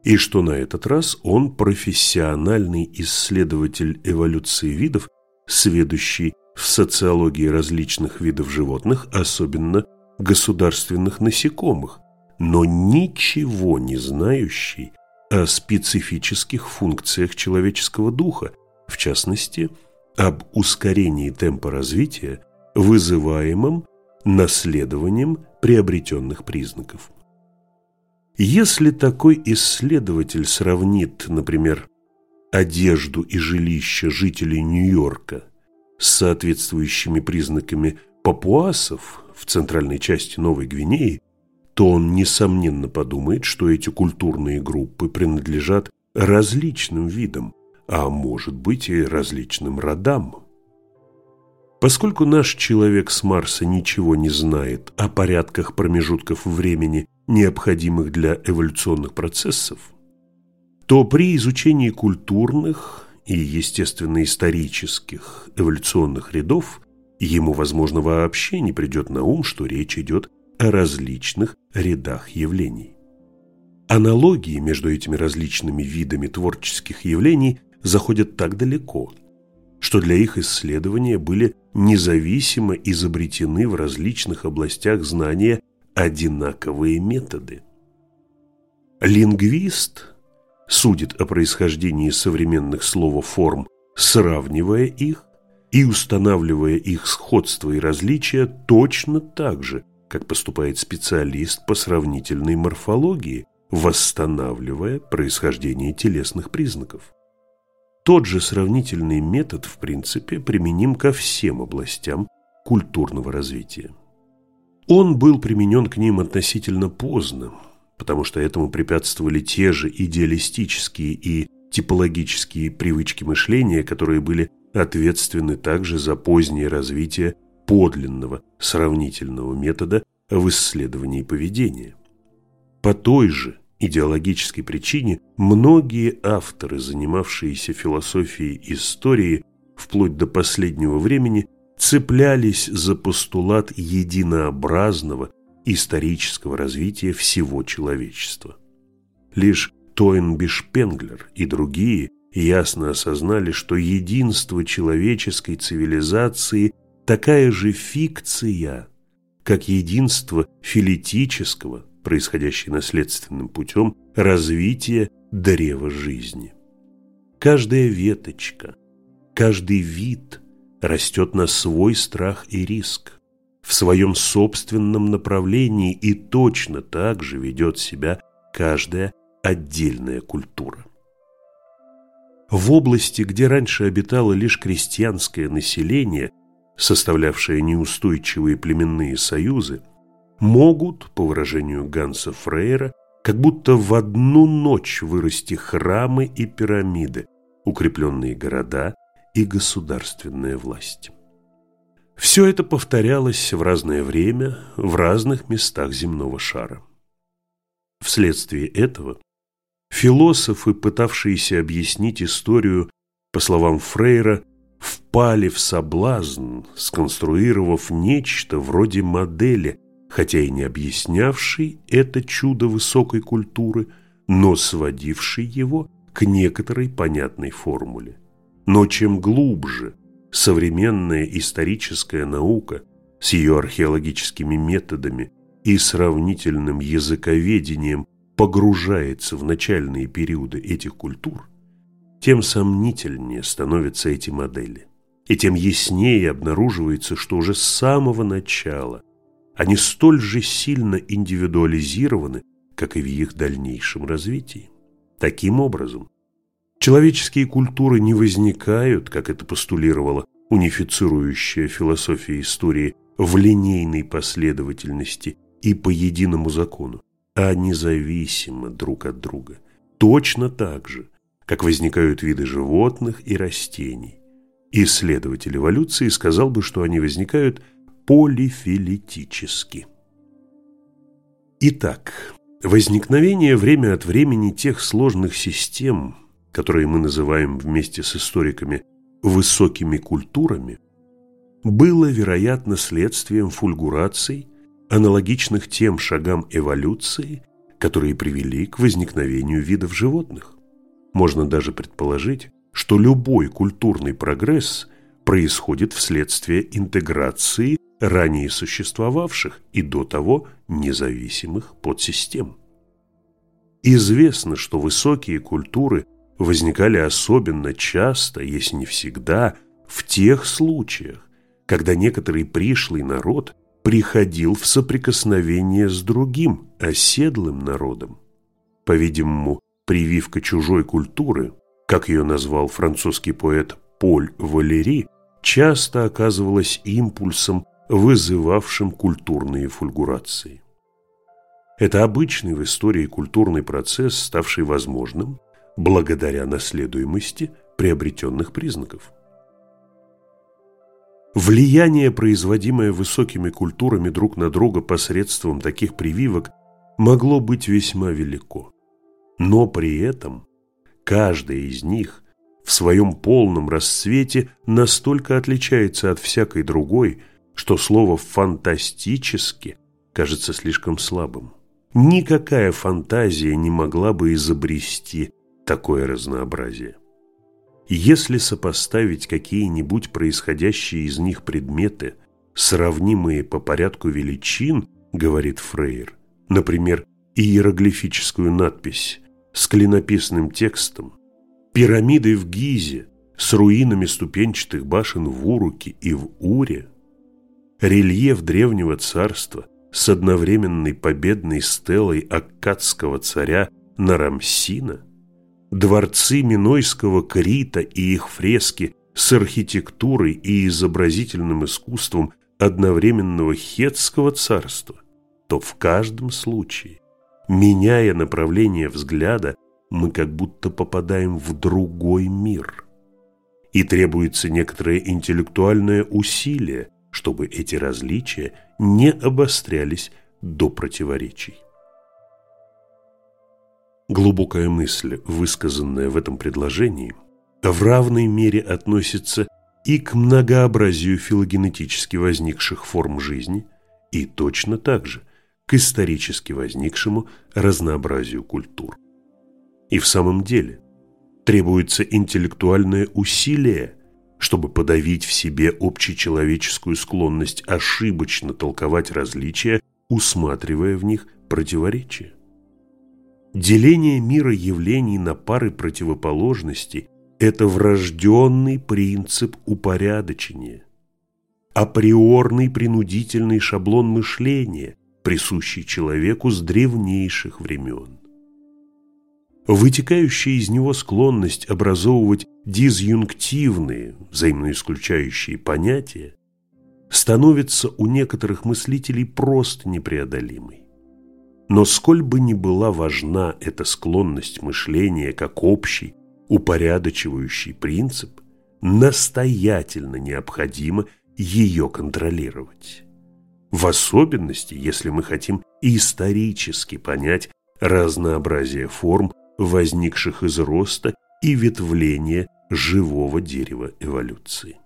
и что на этот раз он профессиональный исследователь эволюции видов, сведущий в социологии различных видов животных, особенно государственных насекомых, но ничего не знающий о специфических функциях человеческого духа, в частности – об ускорении темпа развития, вызываемом наследованием приобретенных признаков. Если такой исследователь сравнит, например, одежду и жилище жителей Нью-Йорка с соответствующими признаками папуасов в центральной части Новой Гвинеи, то он, несомненно, подумает, что эти культурные группы принадлежат различным видам, а может быть и различным родам. Поскольку наш человек с Марса ничего не знает о порядках промежутков времени необходимых для эволюционных процессов, то при изучении культурных и естественно-исторических эволюционных рядов ему, возможно, вообще не придет на ум, что речь идет о различных рядах явлений. Аналогии между этими различными видами творческих явлений заходят так далеко, что для их исследования были независимо изобретены в различных областях знания одинаковые методы. Лингвист судит о происхождении современных словоформ, сравнивая их и устанавливая их сходство и различия точно так же, как поступает специалист по сравнительной морфологии, восстанавливая происхождение телесных признаков. Тот же сравнительный метод, в принципе, применим ко всем областям культурного развития. Он был применен к ним относительно поздно, потому что этому препятствовали те же идеалистические и типологические привычки мышления, которые были ответственны также за позднее развитие подлинного сравнительного метода в исследовании поведения. По той же идеологической причине многие авторы, занимавшиеся философией истории вплоть до последнего времени, цеплялись за постулат единообразного исторического развития всего человечества. Лишь Тойнби Шпенглер и другие ясно осознали, что единство человеческой цивилизации такая же фикция, как единство филетического, происходящее наследственным путем, развития древа жизни. Каждая веточка, каждый вид растет на свой страх и риск, в своем собственном направлении и точно так же ведет себя каждая отдельная культура. В области, где раньше обитало лишь крестьянское население, составлявшее неустойчивые племенные союзы, могут, по выражению Ганса Фрейра, как будто в одну ночь вырасти храмы и пирамиды, укрепленные города и государственная власть. Все это повторялось в разное время в разных местах земного шара. Вследствие этого философы, пытавшиеся объяснить историю, по словам Фрейра, впали в соблазн, сконструировав нечто вроде модели, хотя и не объяснявшей это чудо высокой культуры, но сводившей его к некоторой понятной формуле. Но чем глубже современная историческая наука с ее археологическими методами и сравнительным языковедением погружается в начальные периоды этих культур, тем сомнительнее становятся эти модели, и тем яснее обнаруживается, что уже с самого начала они столь же сильно индивидуализированы, как и в их дальнейшем развитии. Таким образом, человеческие культуры не возникают, как это постулировала унифицирующая философия истории, в линейной последовательности и по единому закону, а независимо друг от друга. Точно так же, как возникают виды животных и растений. Исследователь эволюции сказал бы, что они возникают полифилетически. Итак, возникновение время от времени тех сложных систем, которые мы называем вместе с историками высокими культурами, было, вероятно, следствием фульгураций, аналогичных тем шагам эволюции, которые привели к возникновению видов животных. Можно даже предположить, что любой культурный прогресс происходит вследствие интеграции ранее существовавших и до того независимых подсистем. Известно, что высокие культуры возникали особенно часто, если не всегда, в тех случаях, когда некоторый пришлый народ приходил в соприкосновение с другим, оседлым народом. По-видимому, Прививка чужой культуры, как ее назвал французский поэт Поль Валери, часто оказывалась импульсом, вызывавшим культурные фульгурации. Это обычный в истории культурный процесс, ставший возможным благодаря наследуемости приобретенных признаков. Влияние, производимое высокими культурами друг на друга посредством таких прививок, могло быть весьма велико. Но при этом каждая из них в своем полном расцвете настолько отличается от всякой другой, что слово «фантастически» кажется слишком слабым. Никакая фантазия не могла бы изобрести такое разнообразие. Если сопоставить какие-нибудь происходящие из них предметы, сравнимые по порядку величин, говорит Фрейер, например, иероглифическую надпись с клинописным текстом, пирамиды в Гизе с руинами ступенчатых башен в Уруке и в Уре, рельеф древнего царства с одновременной победной стелой аккадского царя Нарамсина, дворцы Минойского Крита и их фрески с архитектурой и изобразительным искусством одновременного Хетского царства, то в каждом случае, меняя направление взгляда, мы как будто попадаем в другой мир. И требуется некоторое интеллектуальное усилие, чтобы эти различия не обострялись до противоречий. Глубокая мысль, высказанная в этом предложении, в равной мере относится и к многообразию филогенетически возникших форм жизни, и точно так же к исторически возникшему разнообразию культур. И в самом деле требуется интеллектуальное усилие, чтобы подавить в себе общечеловеческую склонность ошибочно толковать различия, усматривая в них противоречия. Деление мира явлений на пары противоположностей – это врожденный принцип упорядочения, априорный принудительный шаблон мышления, присущий человеку с древнейших времен. Вытекающая из него склонность образовывать дизъюнктивные, взаимно исключающие понятия, становится у некоторых мыслителей просто непреодолимой. Но сколь бы ни была важна эта склонность мышления как общий, упорядочивающий принцип, настоятельно необходимо ее контролировать. В особенности, если мы хотим исторически понять разнообразие форм, возникших из роста и ветвления живого дерева эволюции.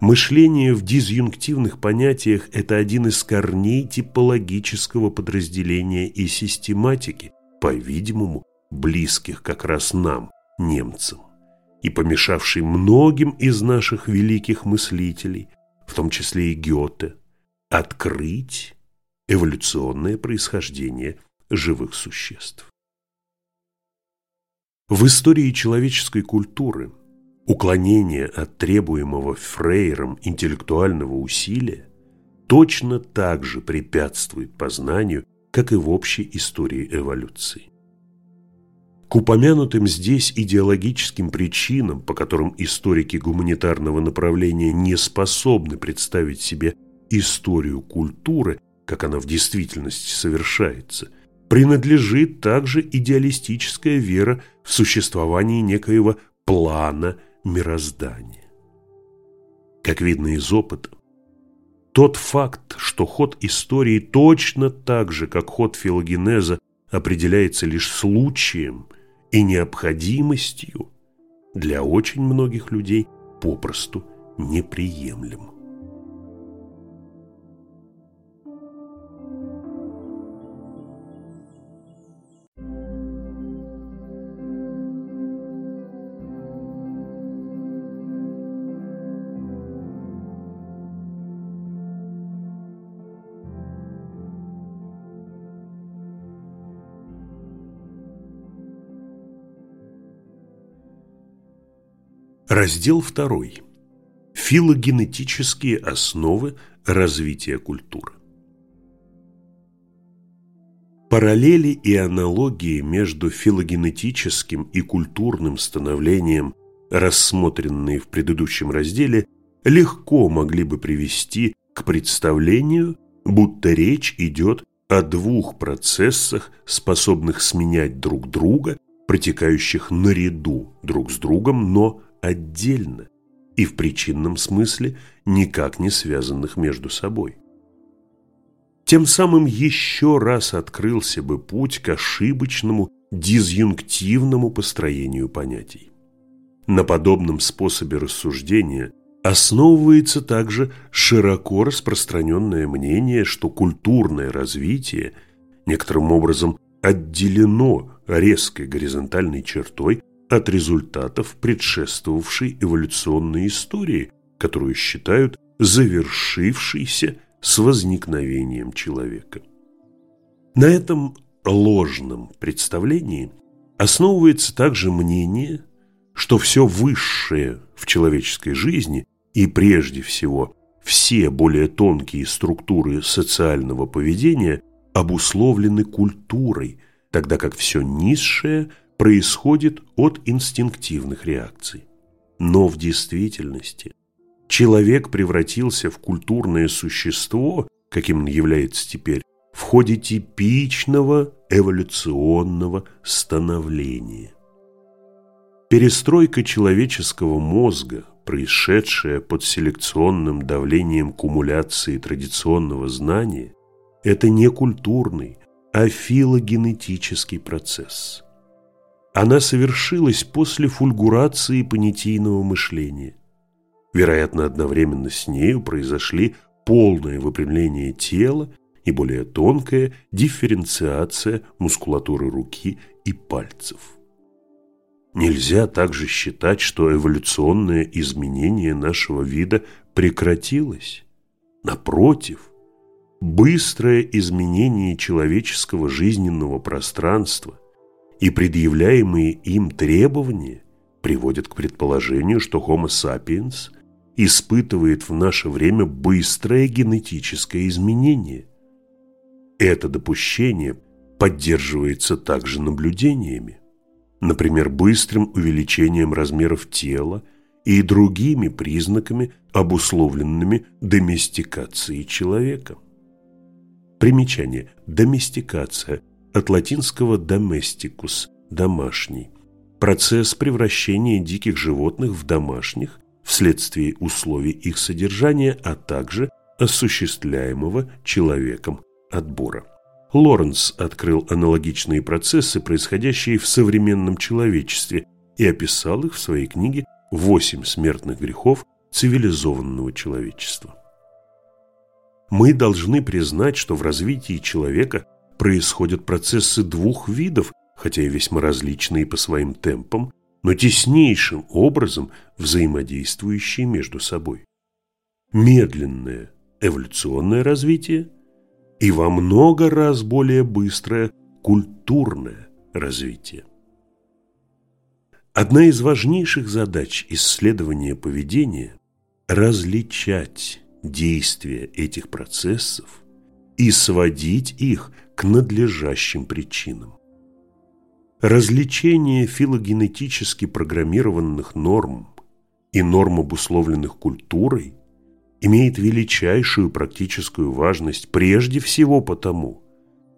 Мышление в дизъюнктивных понятиях – это один из корней типологического подразделения и систематики, по-видимому, близких как раз нам, немцам, и помешавший многим из наших великих мыслителей, в том числе и Гёте, открыть эволюционное происхождение живых существ. В истории человеческой культуры – Уклонение от требуемого Фрейером интеллектуального усилия точно так же препятствует познанию, как и в общей истории эволюции. К упомянутым здесь идеологическим причинам, по которым историки гуманитарного направления не способны представить себе историю культуры, как она в действительности совершается, принадлежит также идеалистическая вера в существование некоего плана мироздания. Как видно из опыта, тот факт, что ход истории точно так же, как ход филогенеза, определяется лишь случаем и необходимостью, для очень многих людей попросту неприемлем. Раздел 2. Филогенетические основы развития культуры. Параллели и аналогии между филогенетическим и культурным становлением, рассмотренные в предыдущем разделе, легко могли бы привести к представлению, будто речь идет о двух процессах, способных сменять друг друга, протекающих наряду друг с другом, но отдельно и в причинном смысле никак не связанных между собой. тем самым еще раз открылся бы путь к ошибочному дизъюнктивному построению понятий. На подобном способе рассуждения основывается также широко распространенное мнение, что культурное развитие некоторым образом отделено резкой горизонтальной чертой от результатов предшествовавшей эволюционной истории, которую считают завершившейся с возникновением человека. На этом ложном представлении основывается также мнение, что все высшее в человеческой жизни и прежде всего все более тонкие структуры социального поведения обусловлены культурой, тогда как все низшее происходит от инстинктивных реакций. Но в действительности человек превратился в культурное существо, каким он является теперь, в ходе типичного эволюционного становления. Перестройка человеческого мозга, происшедшая под селекционным давлением кумуляции традиционного знания, это не культурный, а филогенетический процесс. Она совершилась после фульгурации понятийного мышления. Вероятно, одновременно с нею произошли полное выпрямление тела и более тонкая дифференциация мускулатуры руки и пальцев. Нельзя также считать, что эволюционное изменение нашего вида прекратилось. Напротив, быстрое изменение человеческого жизненного пространства и предъявляемые им требования приводят к предположению, что Homo sapiens испытывает в наше время быстрое генетическое изменение – это допущение поддерживается также наблюдениями, например, быстрым увеличением размеров тела и другими признаками, обусловленными доместикацией человека. Примечание. Доместикация от латинского domesticus – домашний. Процесс превращения диких животных в домашних вследствие условий их содержания, а также осуществляемого человеком отбора. Лоренс открыл аналогичные процессы, происходящие в современном человечестве, и описал их в своей книге «Восемь смертных грехов цивилизованного человечества». Мы должны признать, что в развитии человека происходят процессы двух видов, хотя и весьма различные по своим темпам, но теснейшим образом взаимодействующие между собой. Медленное эволюционное развитие и во много раз более быстрое культурное развитие. Одна из важнейших задач исследования поведения – различать действия этих процессов и сводить их к надлежащим причинам. Различение филогенетически программированных норм и норм, обусловленных культурой, имеет величайшую практическую важность прежде всего потому,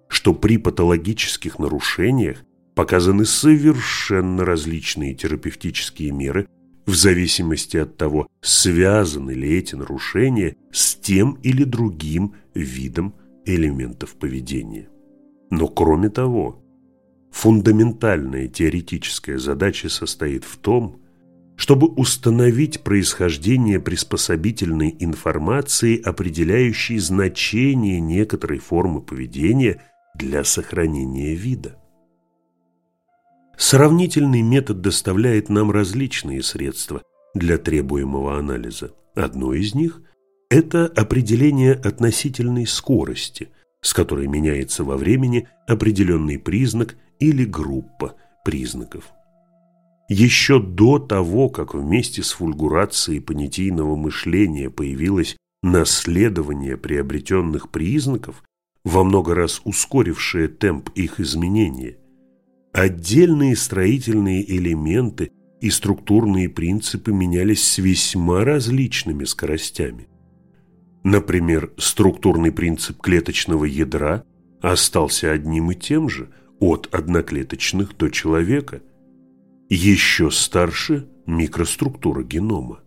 что при патологических нарушениях показаны совершенно различные терапевтические меры в зависимости от того, связаны ли эти нарушения с тем или другим видом элементов поведения. Но кроме того, фундаментальная теоретическая задача состоит в том, чтобы установить происхождение приспособительной информации, определяющей значение некоторой формы поведения для сохранения вида. Сравнительный метод доставляет нам различные средства для требуемого анализа. Одно из них – это определение относительной скорости, с которой меняется во времени определенный признак или группа признаков. Еще до того, как вместе с фульгурацией понятийного мышления появилось наследование приобретенных признаков, во много раз ускорившее темп их изменения, отдельные строительные элементы и структурные принципы менялись с весьма различными скоростями. Например, структурный принцип клеточного ядра остался одним и тем же от одноклеточных до человека – еще старше микроструктура генома.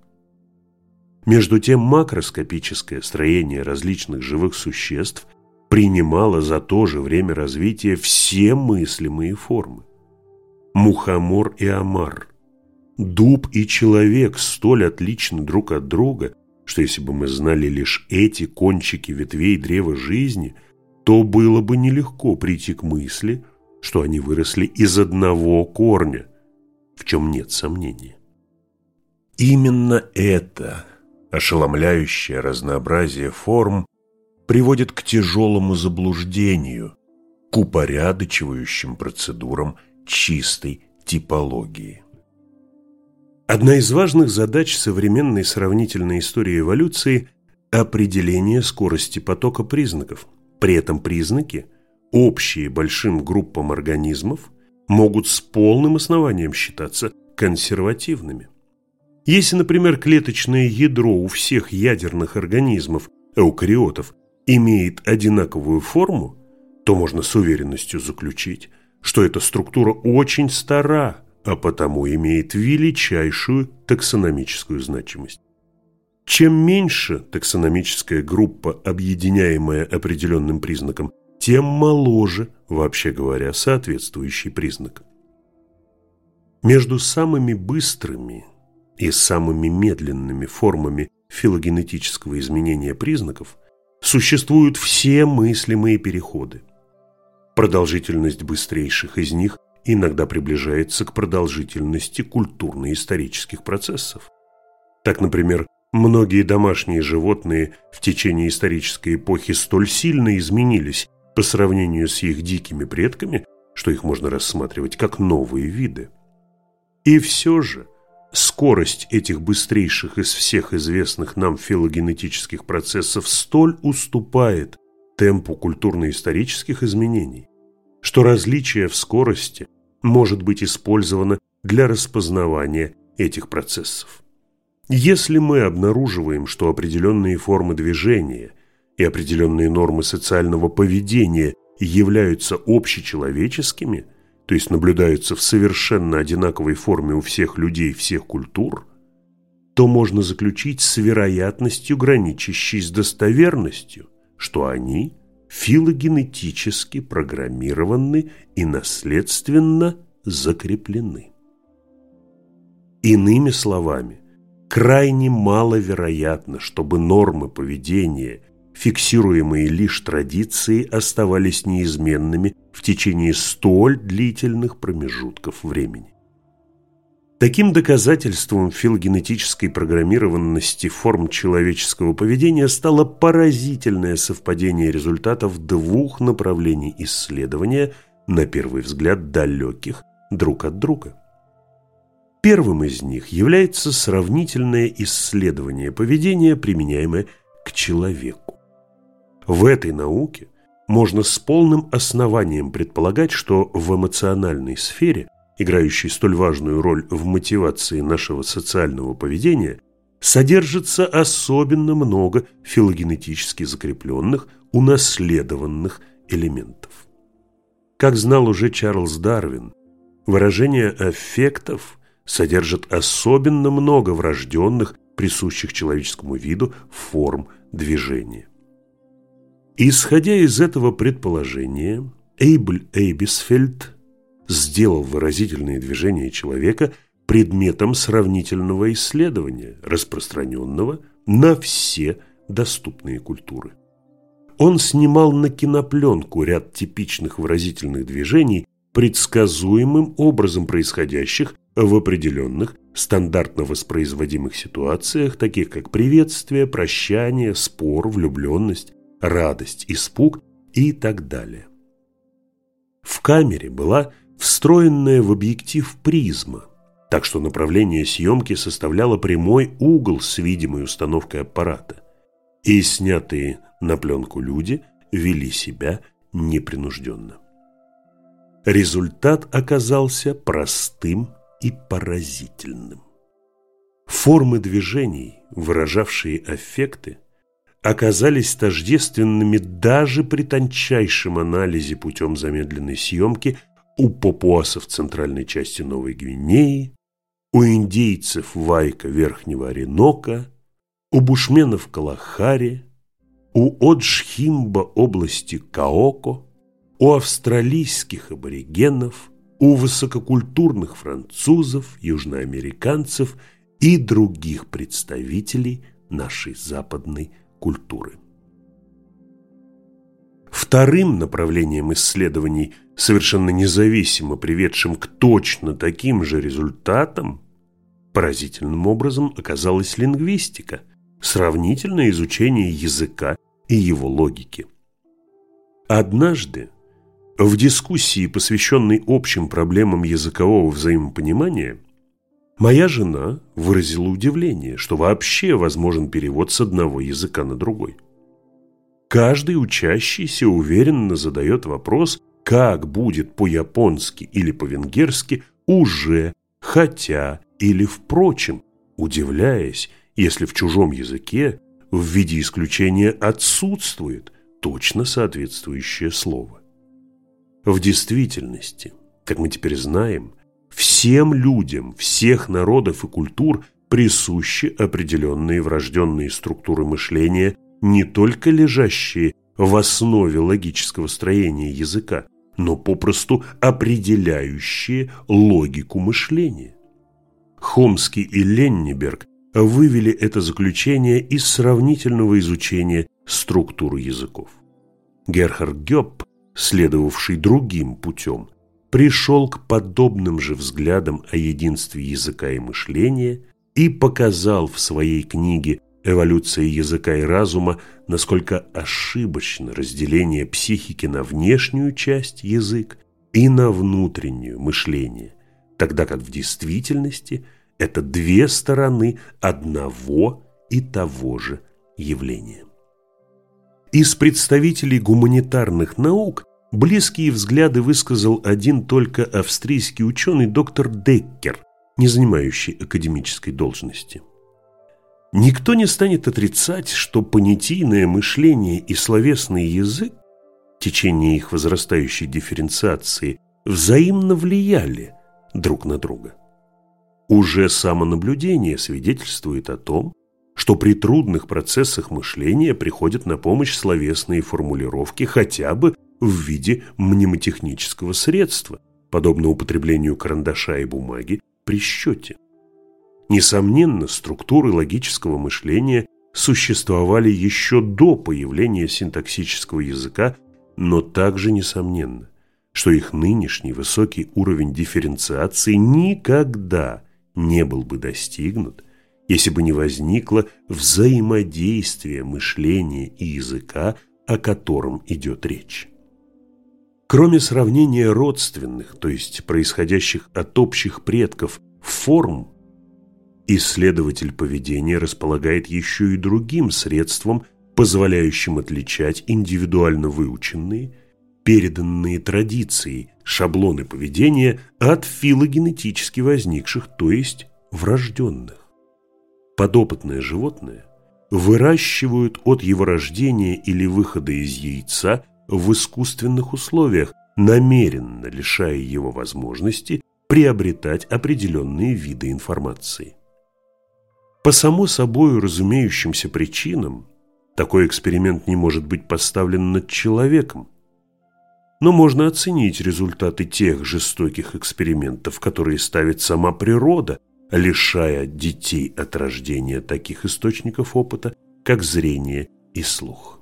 Между тем макроскопическое строение различных живых существ принимала за то же время развития все мыслимые формы. Мухомор и омар, дуб и человек столь отличны друг от друга, что если бы мы знали лишь эти кончики ветвей древа жизни, то было бы нелегко прийти к мысли, что они выросли из одного корня, в чем нет сомнения. Именно это ошеломляющее разнообразие форм приводит к тяжелому заблуждению, к упорядочивающим процедурам чистой типологии. Одна из важных задач современной сравнительной истории эволюции – определение скорости потока признаков. При этом признаки, общие большим группам организмов, могут с полным основанием считаться консервативными. Если, например, клеточное ядро у всех ядерных организмов, эукариотов, имеет одинаковую форму, то можно с уверенностью заключить, что эта структура очень стара, а потому имеет величайшую таксономическую значимость. Чем меньше таксономическая группа, объединяемая определенным признаком, тем моложе, вообще говоря, соответствующий признак. Между самыми быстрыми и самыми медленными формами филогенетического изменения признаков существуют все мыслимые переходы. Продолжительность быстрейших из них иногда приближается к продолжительности культурно-исторических процессов. Так, например, многие домашние животные в течение исторической эпохи столь сильно изменились по сравнению с их дикими предками, что их можно рассматривать как новые виды. И все же скорость этих быстрейших из всех известных нам филогенетических процессов столь уступает темпу культурно-исторических изменений, что различие в скорости может быть использовано для распознавания этих процессов. Если мы обнаруживаем, что определенные формы движения и определенные нормы социального поведения являются общечеловеческими – то есть наблюдаются в совершенно одинаковой форме у всех людей всех культур, то можно заключить с вероятностью, граничащей с достоверностью, что они филогенетически программированы и наследственно закреплены. Иными словами, крайне маловероятно, чтобы нормы поведения фиксируемые лишь традиции, оставались неизменными в течение столь длительных промежутков времени. Таким доказательством филогенетической программированности форм человеческого поведения стало поразительное совпадение результатов двух направлений исследования, на первый взгляд далеких друг от друга. Первым из них является сравнительное исследование поведения, применяемое к человеку. В этой науке можно с полным основанием предполагать, что в эмоциональной сфере, играющей столь важную роль в мотивации нашего социального поведения, содержится особенно много филогенетически закрепленных, унаследованных элементов. Как знал уже Чарльз Дарвин, выражение аффектов содержит особенно много врожденных, присущих человеческому виду, форм движения. Исходя из этого предположения, Эйбль Эйбисфельд сделал выразительные движения человека предметом сравнительного исследования, распространенного на все доступные культуры. Он снимал на кинопленку ряд типичных выразительных движений, предсказуемым образом происходящих в определенных стандартно воспроизводимых ситуациях, таких как приветствие, прощание, спор, влюбленность, радость, испуг и так далее. В камере была встроенная в объектив призма, так что направление съемки составляло прямой угол с видимой установкой аппарата, и снятые на пленку люди вели себя непринужденно. Результат оказался простым и поразительным. Формы движений, выражавшие аффекты, оказались тождественными даже при тончайшем анализе путем замедленной съемки у папуасов центральной части Новой Гвинеи, у индейцев Вайка Верхнего Оренока, у бушменов Калахари, у Оджхимба области Каоко, у австралийских аборигенов, у высококультурных французов, южноамериканцев и других представителей нашей западной культуры. Вторым направлением исследований, совершенно независимо приведшим к точно таким же результатам, поразительным образом оказалась лингвистика, сравнительное изучение языка и его логики. Однажды, в дискуссии, посвященной общим проблемам языкового взаимопонимания, моя жена выразила удивление, что вообще возможен перевод с одного языка на другой. Каждый учащийся уверенно задает вопрос, как будет по-японски или по-венгерски «уже», «хотя» или «впрочем», удивляясь, если в чужом языке в виде исключения отсутствует точно соответствующее слово. В действительности, как мы теперь знаем, всем людям всех народов и культур присущи определенные врожденные структуры мышления не только лежащие в основе логического строения языка, но попросту определяющие логику мышления. Хомский и Ленниберг вывели это заключение из сравнительного изучения структуры языков. Герхард Гёбб, следовавший другим путем, пришел к подобным же взглядам о единстве языка и мышления и показал в своей книге эволюция языка и разума, насколько ошибочно разделение психики на внешнюю часть язык и на внутреннюю мышление, тогда как в действительности это две стороны одного и того же явления. Из представителей гуманитарных наук близкие взгляды высказал один только австрийский ученый доктор Деккер, не занимающий академической должности. Никто не станет отрицать, что понятийное мышление и словесный язык, течение их возрастающей дифференциации, взаимно влияли друг на друга. Уже самонаблюдение свидетельствует о том, что при трудных процессах мышления приходят на помощь словесные формулировки хотя бы в виде мнемотехнического средства, подобно употреблению карандаша и бумаги при счете. Несомненно, структуры логического мышления существовали еще до появления синтаксического языка, но также несомненно, что их нынешний высокий уровень дифференциации никогда не был бы достигнут, если бы не возникло взаимодействие мышления и языка, о котором идет речь. Кроме сравнения родственных, то есть происходящих от общих предков, форм, Исследователь поведения располагает еще и другим средством, позволяющим отличать индивидуально выученные, переданные традиции, шаблоны поведения от филогенетически возникших, то есть врожденных. Подопытное животное выращивают от его рождения или выхода из яйца в искусственных условиях, намеренно лишая его возможности приобретать определенные виды информации. По само собой разумеющимся причинам такой эксперимент не может быть поставлен над человеком. Но можно оценить результаты тех жестоких экспериментов, которые ставит сама природа, лишая детей от рождения таких источников опыта, как зрение и слух.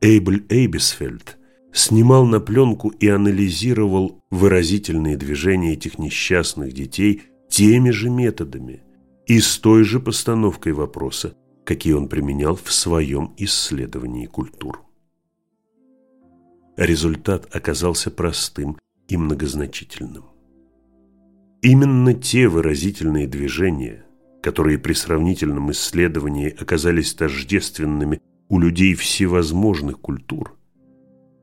Эйбль Эйбисфельд снимал на пленку и анализировал выразительные движения этих несчастных детей теми же методами – и с той же постановкой вопроса, какие он применял в своем исследовании культур. Результат оказался простым и многозначительным. Именно те выразительные движения, которые при сравнительном исследовании оказались тождественными у людей всевозможных культур,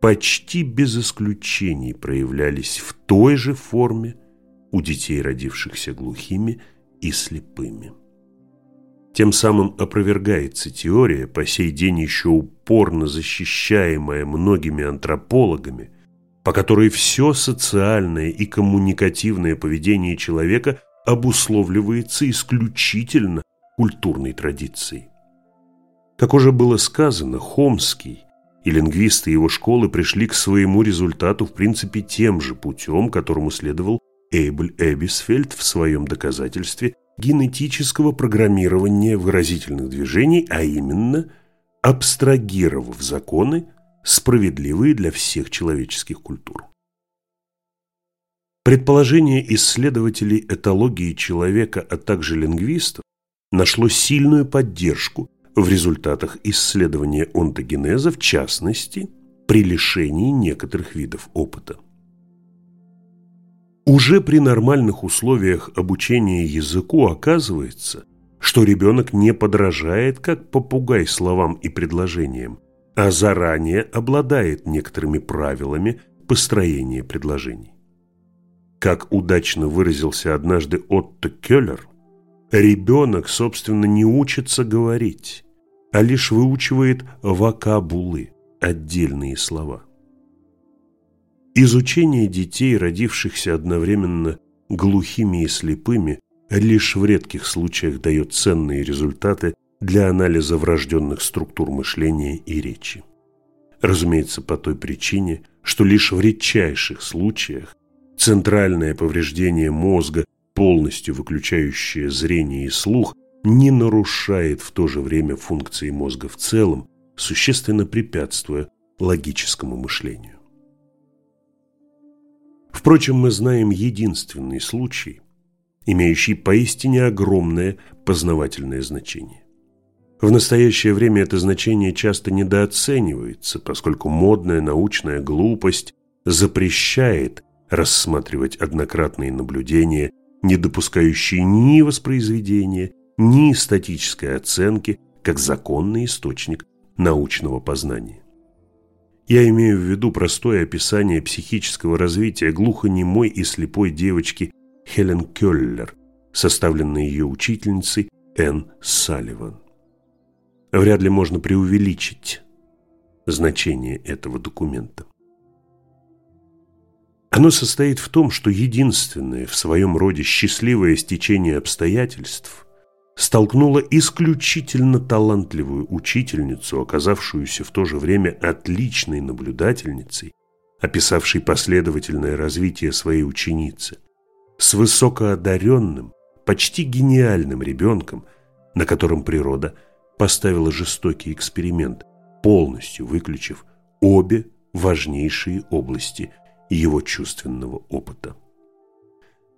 почти без исключений проявлялись в той же форме у детей, родившихся глухими и слепыми. Тем самым опровергается теория, по сей день еще упорно защищаемая многими антропологами, по которой все социальное и коммуникативное поведение человека обусловливается исключительно культурной традицией. Как уже было сказано, Хомский и лингвисты его школы пришли к своему результату в принципе тем же путем, которому следовал Эйбль Эбисфельд в своем доказательстве генетического программирования выразительных движений, а именно абстрагировав законы, справедливые для всех человеческих культур. Предположение исследователей этологии человека, а также лингвистов, нашло сильную поддержку в результатах исследования онтогенеза, в частности, при лишении некоторых видов опыта. Уже при нормальных условиях обучения языку оказывается, что ребенок не подражает, как попугай словам и предложениям, а заранее обладает некоторыми правилами построения предложений. Как удачно выразился однажды Отто Келлер, ребенок, собственно, не учится говорить, а лишь выучивает вокабулы, отдельные слова. Изучение детей, родившихся одновременно глухими и слепыми, лишь в редких случаях дает ценные результаты для анализа врожденных структур мышления и речи. Разумеется, по той причине, что лишь в редчайших случаях центральное повреждение мозга, полностью выключающее зрение и слух, не нарушает в то же время функции мозга в целом, существенно препятствуя логическому мышлению. Впрочем, мы знаем единственный случай, имеющий поистине огромное познавательное значение. В настоящее время это значение часто недооценивается, поскольку модная научная глупость запрещает рассматривать однократные наблюдения, не допускающие ни воспроизведения, ни статической оценки как законный источник научного познания. Я имею в виду простое описание психического развития глухонемой и слепой девочки Хелен Келлер, составленной ее учительницей Энн Салливан. Вряд ли можно преувеличить значение этого документа. Оно состоит в том, что единственное в своем роде счастливое стечение обстоятельств столкнула исключительно талантливую учительницу, оказавшуюся в то же время отличной наблюдательницей, описавшей последовательное развитие своей ученицы, с высокоодаренным, почти гениальным ребенком, на котором природа поставила жестокий эксперимент, полностью выключив обе важнейшие области его чувственного опыта.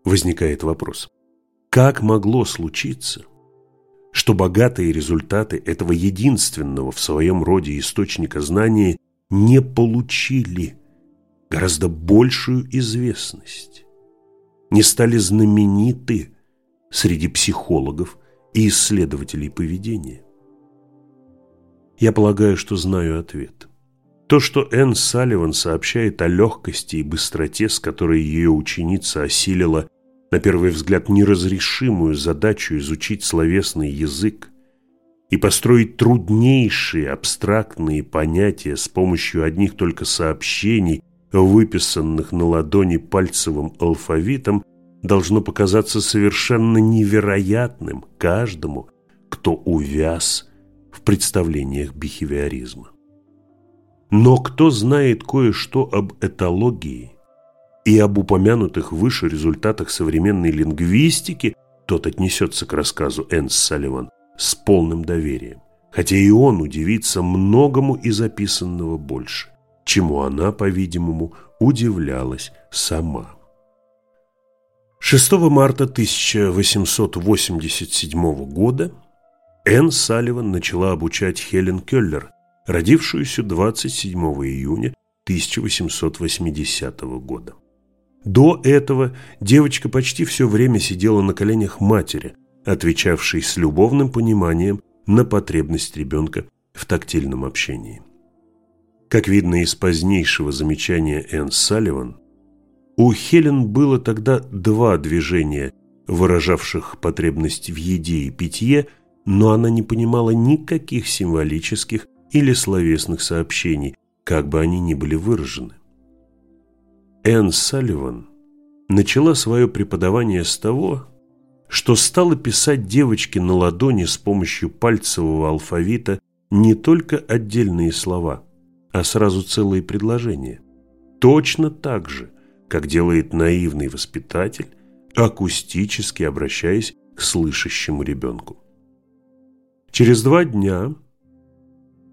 Возникает вопрос, как могло случиться – что богатые результаты этого единственного в своем роде источника знания не получили гораздо большую известность, не стали знамениты среди психологов и исследователей поведения? Я полагаю, что знаю ответ. То, что Энн Салливан сообщает о легкости и быстроте, с которой ее ученица осилила на первый взгляд неразрешимую задачу изучить словесный язык и построить труднейшие абстрактные понятия с помощью одних только сообщений, выписанных на ладони пальцевым алфавитом, должно показаться совершенно невероятным каждому, кто увяз в представлениях бихевиоризма. Но кто знает кое-что об этологии – и об упомянутых выше результатах современной лингвистики, тот отнесется к рассказу Энс Салливан с полным доверием, хотя и он удивится многому из записанного больше, чему она, по-видимому, удивлялась сама. 6 марта 1887 года Энн Салливан начала обучать Хелен Келлер, родившуюся 27 июня 1880 года. До этого девочка почти все время сидела на коленях матери, отвечавшей с любовным пониманием на потребность ребенка в тактильном общении. Как видно из позднейшего замечания Энн Салливан, у Хелен было тогда два движения, выражавших потребность в еде и питье, но она не понимала никаких символических или словесных сообщений, как бы они ни были выражены. Энн Салливан начала свое преподавание с того, что стала писать девочке на ладони с помощью пальцевого алфавита не только отдельные слова, а сразу целые предложения. Точно так же, как делает наивный воспитатель, акустически обращаясь к слышащему ребенку. Через два дня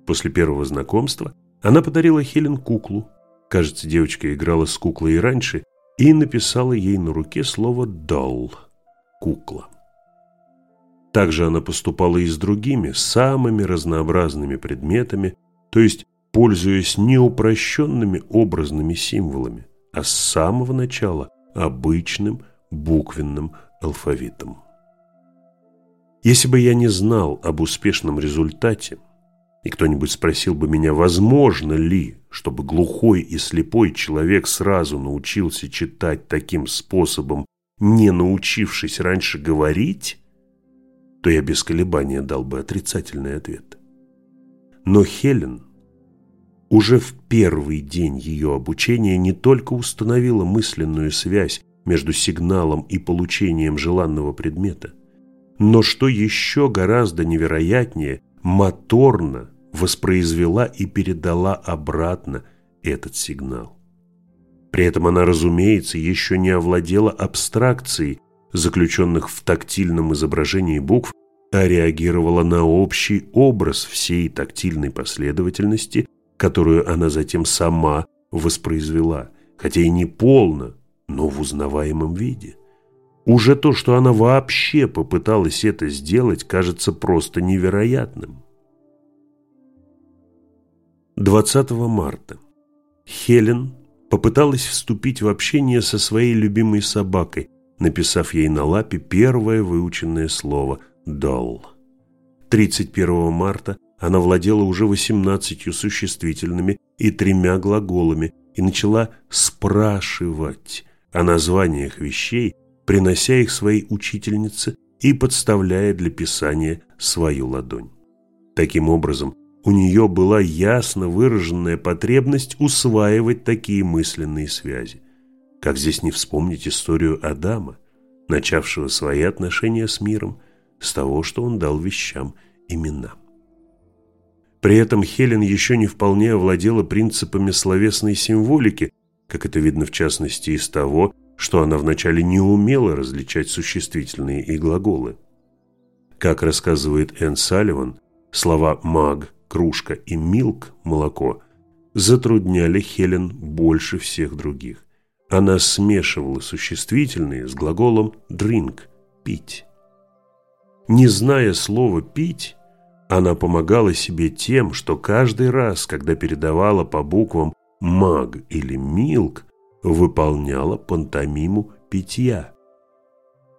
после первого знакомства она подарила Хелен куклу. Кажется, девочка играла с куклой и раньше, и написала ей на руке слово «doll» – «кукла». Также она поступала и с другими, самыми разнообразными предметами, то есть пользуясь не упрощенными образными символами, а с самого начала обычным буквенным алфавитом. Если бы я не знал об успешном результате, и кто-нибудь спросил бы меня, возможно ли, чтобы глухой и слепой человек сразу научился читать таким способом, не научившись раньше говорить, то я без колебания дал бы отрицательный ответ. Но Хелен уже в первый день ее обучения не только установила мысленную связь между сигналом и получением желанного предмета, но что еще гораздо невероятнее, моторно воспроизвела и передала обратно этот сигнал. При этом она, разумеется, еще не овладела абстракцией, заключенных в тактильном изображении букв, а реагировала на общий образ всей тактильной последовательности, которую она затем сама воспроизвела, хотя и не полно, но в узнаваемом виде. Уже то, что она вообще попыталась это сделать, кажется просто невероятным. 20 марта Хелен попыталась вступить в общение со своей любимой собакой, написав ей на лапе первое выученное слово «дол». 31 марта она владела уже 18 существительными и тремя глаголами и начала спрашивать о названиях вещей, принося их своей учительнице и подставляя для писания свою ладонь. Таким образом, у нее была ясно выраженная потребность усваивать такие мысленные связи. Как здесь не вспомнить историю Адама, начавшего свои отношения с миром с того, что он дал вещам имена. При этом Хелен еще не вполне овладела принципами словесной символики, как это видно в частности из того, что она вначале не умела различать существительные и глаголы. Как рассказывает Энн Салливан, слова «маг», «кружка» и «милк» – «молоко» затрудняли Хелен больше всех других она смешивала существительные с глаголом drink – пить. Не зная слова «пить», она помогала себе тем, что каждый раз, когда передавала по буквам «маг» или «милк», выполняла пантомиму питья.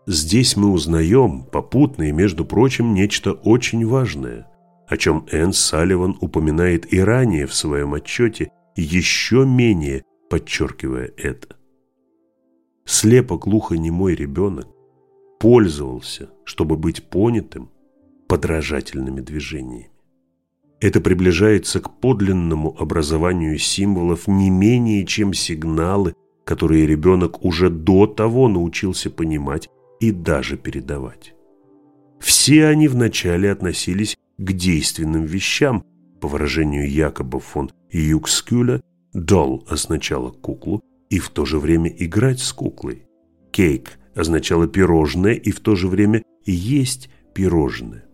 Здесь мы узнаем, попутно и, между прочим, нечто очень важное, о чем Энн Салливан упоминает и ранее в своем отчете, еще менее подчеркивая это слепо-глухонемой ребенок пользовался, чтобы быть понятым, подражательными движениями. Это приближается к подлинному образованию символов не менее, чем сигналы, которые ребенок уже до того научился понимать и даже передавать. Все они вначале относились к действенным вещам, по выражению Якоба фон Юкскюля, «дол» означало куклу, и в то же время играть с куклой. Кейк означало пирожное и в то же время есть пирожное.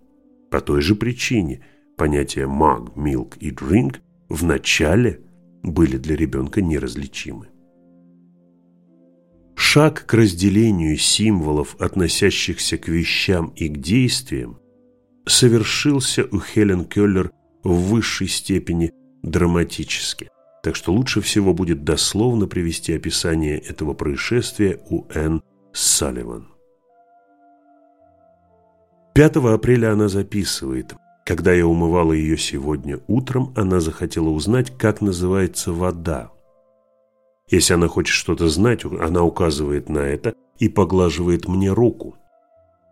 По той же причине понятия mug, milk и drink в начале были для ребенка неразличимы. Шаг к разделению символов, относящихся к вещам и к действиям, совершился у Хелен Келлер в высшей степени драматически – так что лучше всего будет дословно привести описание этого происшествия у Н. Салливан. 5 апреля она записывает. Когда я умывала ее сегодня утром, она захотела узнать, как называется вода. Если она хочет что-то знать, она указывает на это и поглаживает мне руку.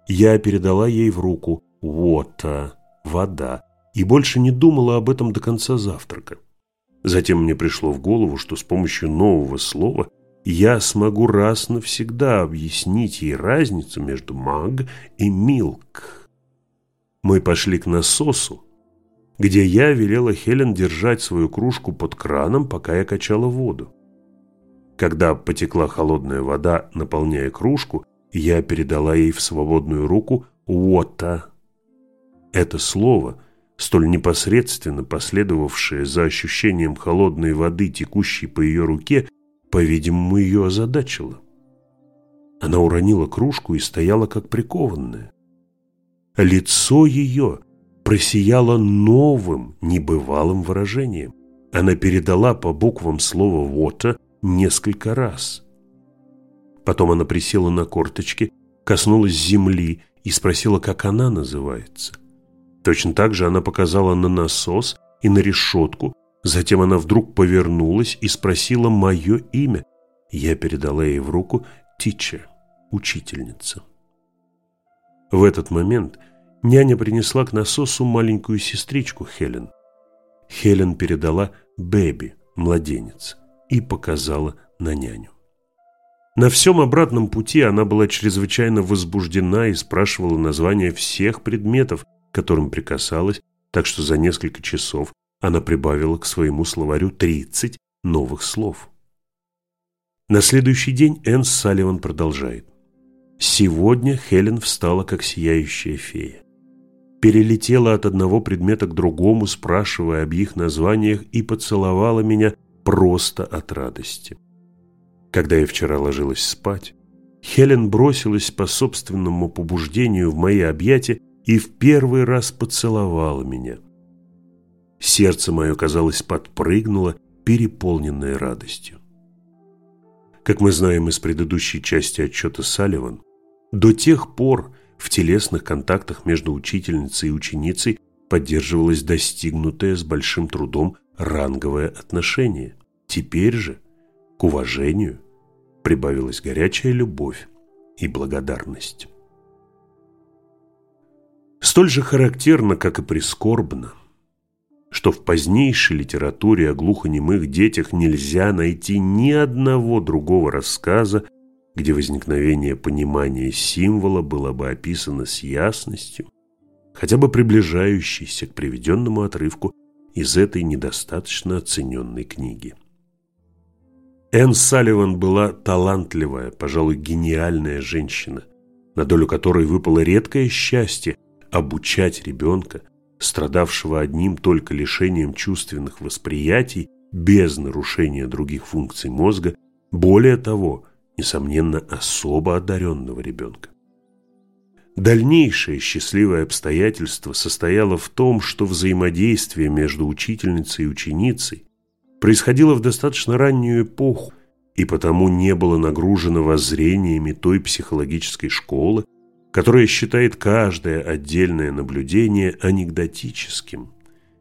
Я передала ей в руку «water» – «вода» и больше не думала об этом до конца завтрака. Затем мне пришло в голову, что с помощью нового слова я смогу раз навсегда объяснить ей разницу между маг и милк. Мы пошли к насосу, где я велела Хелен держать свою кружку под краном, пока я качала воду. Когда потекла холодная вода, наполняя кружку, я передала ей в свободную руку «water». Это слово, столь непосредственно последовавшее за ощущением холодной воды, текущей по ее руке, по-видимому, ее озадачило. Она уронила кружку и стояла как прикованная. Лицо ее просияло новым, небывалым выражением. Она передала по буквам слово «water» несколько раз. Потом она присела на корточки, коснулась земли и спросила, как она называется. Точно так же она показала на насос и на решетку, затем она вдруг повернулась и спросила мое имя. Я передала ей в руку «Тича», учительница. В этот момент няня принесла к насосу маленькую сестричку Хелен. Хелен передала «Бэби», младенец и показала на няню. На всем обратном пути она была чрезвычайно возбуждена и спрашивала названия всех предметов, которым прикасалась, так что за несколько часов она прибавила к своему словарю 30 новых слов. На следующий день Энн Салливан продолжает. Сегодня Хелен встала как сияющая фея. Перелетела от одного предмета к другому, спрашивая об их названиях, и поцеловала меня просто от радости. Когда я вчера ложилась спать, Хелен бросилась по собственному побуждению в мои объятия и в первый раз поцеловала меня. Сердце мое, казалось, подпрыгнуло, переполненное радостью. Как мы знаем из предыдущей части отчета Салливан, до тех пор в телесных контактах между учительницей и ученицей поддерживалось достигнутое с большим трудом ранговое отношение. Теперь же к уважению прибавилась горячая любовь и благодарность. Столь же характерно, как и прискорбно, что в позднейшей литературе о глухонемых детях нельзя найти ни одного другого рассказа, где возникновение понимания символа было бы описано с ясностью, хотя бы приближающейся к приведенному отрывку из этой недостаточно оцененной книги. Энн Салливан была талантливая, пожалуй, гениальная женщина, на долю которой выпало редкое счастье обучать ребенка, страдавшего одним только лишением чувственных восприятий, без нарушения других функций мозга, более того, несомненно, особо одаренного ребенка. Дальнейшее счастливое обстоятельство состояло в том, что взаимодействие между учительницей и ученицей происходило в достаточно раннюю эпоху и потому не было нагружено воззрениями той психологической школы, которая считает каждое отдельное наблюдение анекдотическим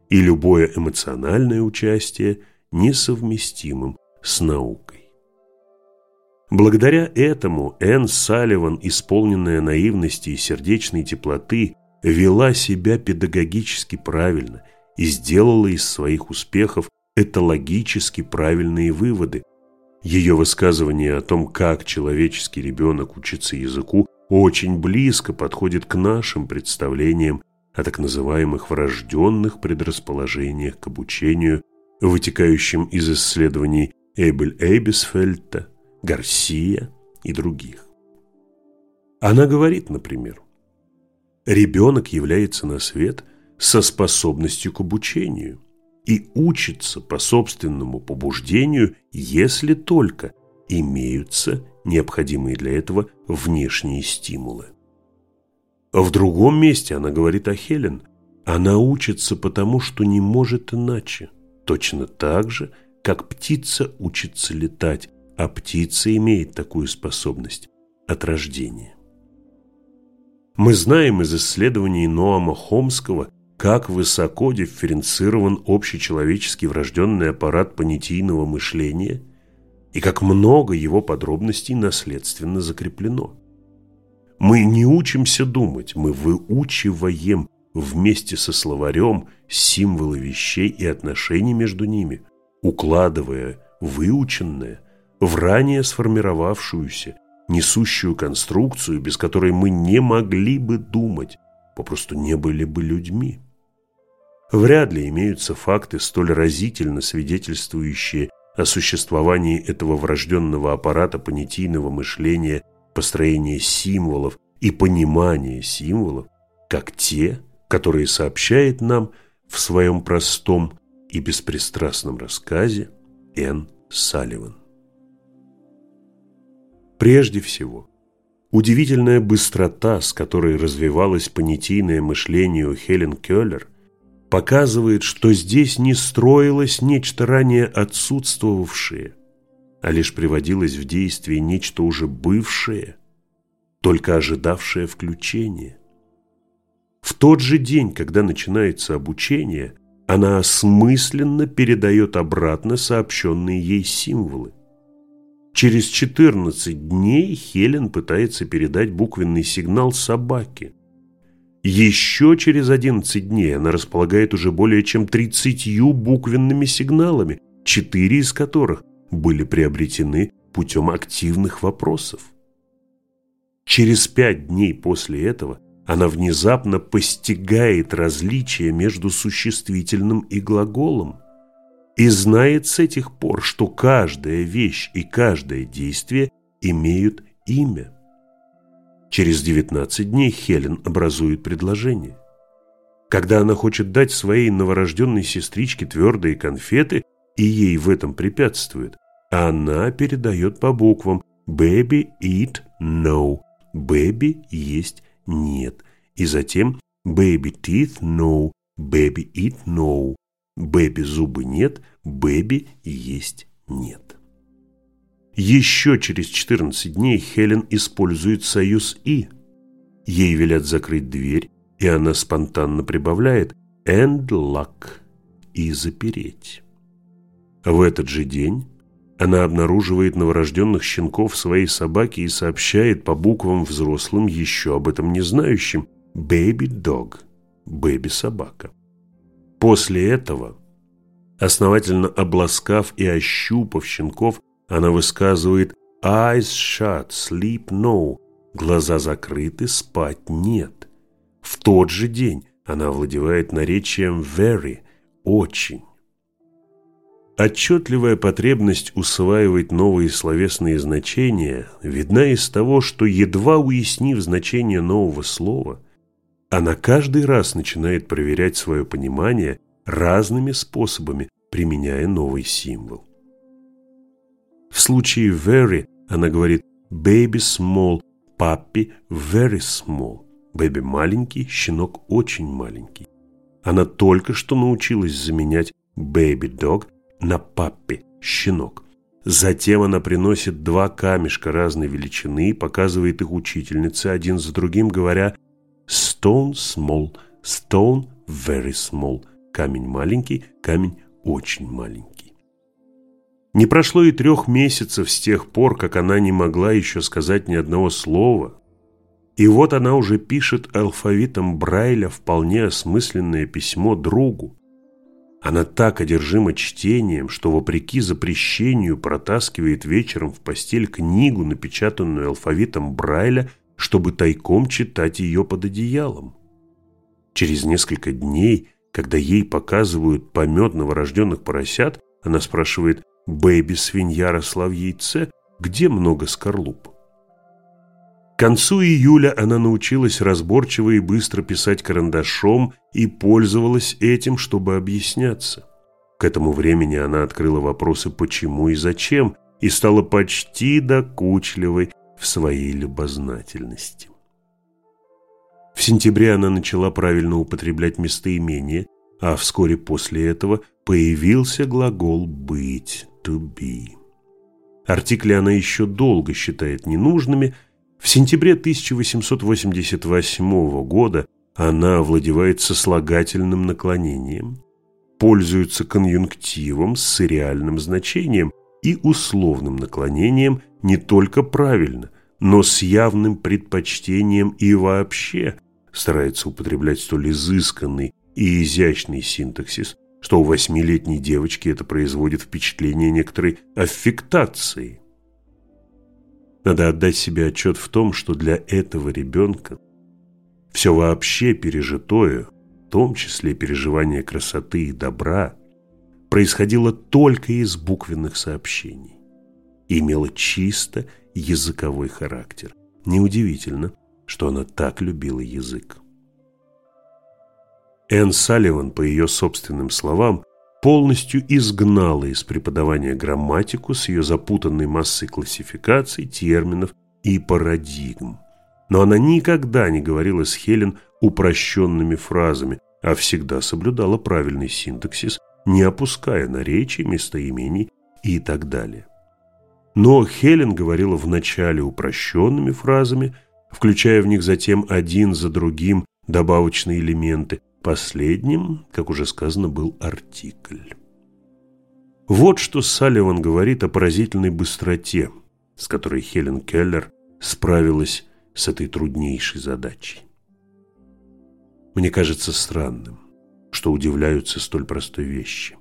и любое эмоциональное участие несовместимым с наукой. Благодаря этому Энн Салливан, исполненная наивности и сердечной теплоты, вела себя педагогически правильно и сделала из своих успехов этологически правильные выводы. Ее высказывание о том, как человеческий ребенок учится языку, очень близко подходит к нашим представлениям о так называемых врожденных предрасположениях к обучению, вытекающим из исследований Эбель Эйбисфельта, Гарсия и других. Она говорит, например, ребенок является на свет со способностью к обучению – и учится по собственному побуждению, если только имеются необходимые для этого внешние стимулы. В другом месте она говорит о Хелен. Она учится потому, что не может иначе. Точно так же, как птица учится летать, а птица имеет такую способность от рождения. Мы знаем из исследований Ноама Хомского, как высоко дифференцирован общечеловеческий врожденный аппарат понятийного мышления и как много его подробностей наследственно закреплено. Мы не учимся думать, мы выучиваем вместе со словарем символы вещей и отношений между ними, укладывая выученное в ранее сформировавшуюся, несущую конструкцию, без которой мы не могли бы думать, попросту не были бы людьми. Вряд ли имеются факты, столь разительно свидетельствующие о существовании этого врожденного аппарата понятийного мышления, построения символов и понимания символов, как те, которые сообщает нам в своем простом и беспристрастном рассказе Н. Салливан. Прежде всего, удивительная быстрота, с которой развивалось понятийное мышление у Хелен Келлер – показывает, что здесь не строилось нечто ранее отсутствовавшее, а лишь приводилось в действие нечто уже бывшее, только ожидавшее включения. В тот же день, когда начинается обучение, она осмысленно передает обратно сообщенные ей символы. Через 14 дней Хелен пытается передать буквенный сигнал собаке. Еще через 11 дней она располагает уже более чем 30 буквенными сигналами, четыре из которых были приобретены путем активных вопросов. Через пять дней после этого она внезапно постигает различия между существительным и глаголом и знает с этих пор, что каждая вещь и каждое действие имеют имя. Через 19 дней Хелен образует предложение. Когда она хочет дать своей новорожденной сестричке твердые конфеты, и ей в этом препятствует, она передает по буквам «baby eat no», «baby есть нет», и затем «baby teeth no», «baby eat no», «baby зубы нет», «baby есть нет». Еще через 14 дней Хелен использует союз «и». Ей велят закрыть дверь, и она спонтанно прибавляет «and lock» и «запереть». В этот же день она обнаруживает новорожденных щенков своей собаки и сообщает по буквам взрослым, еще об этом не знающим, «baby dog» – «baby-собака». После этого, основательно обласкав и ощупав щенков, она высказывает «eyes shut, sleep no» – глаза закрыты, спать нет. В тот же день она овладевает наречием very – очень. Отчетливая потребность усваивать новые словесные значения видна из того, что, едва уяснив значение нового слова, она каждый раз начинает проверять свое понимание разными способами, применяя новый символ. В случае very она говорит baby small, puppy very small. Baby маленький, щенок очень маленький. Она только что научилась заменять baby dog на puppy, щенок. Затем она приносит два камешка разной величины и показывает их учительнице один за другим, говоря stone small, stone very small. Камень маленький, камень очень маленький. Не прошло и трех месяцев с тех пор, как она не могла еще сказать ни одного слова. И вот она уже пишет алфавитом Брайля вполне осмысленное письмо другу. Она так одержима чтением, что вопреки запрещению протаскивает вечером в постель книгу, напечатанную алфавитом Брайля, чтобы тайком читать ее под одеялом. Через несколько дней, когда ей показывают помет новорожденных поросят, она спрашивает, Бэйби-свинья росла в яйце, где много скорлуп. К концу июля она научилась разборчиво и быстро писать карандашом и пользовалась этим, чтобы объясняться. К этому времени она открыла вопросы «почему» и «зачем» и стала почти докучливой в своей любознательности. В сентябре она начала правильно употреблять местоимения, а вскоре после этого появился глагол «быть» to be. Артикли она еще долго считает ненужными. В сентябре 1888 года она овладевает сослагательным наклонением, пользуется конъюнктивом с реальным значением и условным наклонением не только правильно, но с явным предпочтением и вообще старается употреблять столь изысканный и изящный синтаксис, что у восьмилетней девочки это производит впечатление некоторой аффектации. Надо отдать себе отчет в том, что для этого ребенка все вообще пережитое том числе переживание красоты и добра, происходило только из буквенных сообщений и имела чисто языковой характер. Неудивительно, что она так любила язык. Энн Салливан, по ее собственным словам, полностью изгнала из преподавания грамматику с ее запутанной массой классификаций, терминов и парадигм. Но она никогда не говорила с Хелен упрощенными фразами, а всегда соблюдала правильный синтаксис, не опуская наречий, местоимений и так далее. Но Хелен говорила вначале упрощенными фразами, включая в них затем один за другим добавочные элементы. Последним, как уже сказано, был артикль. Вот что Салливан говорит о поразительной быстроте, с которой Хелен Келлер справилась с этой труднейшей задачей. Мне кажется странным, что удивляются столь простой вещи.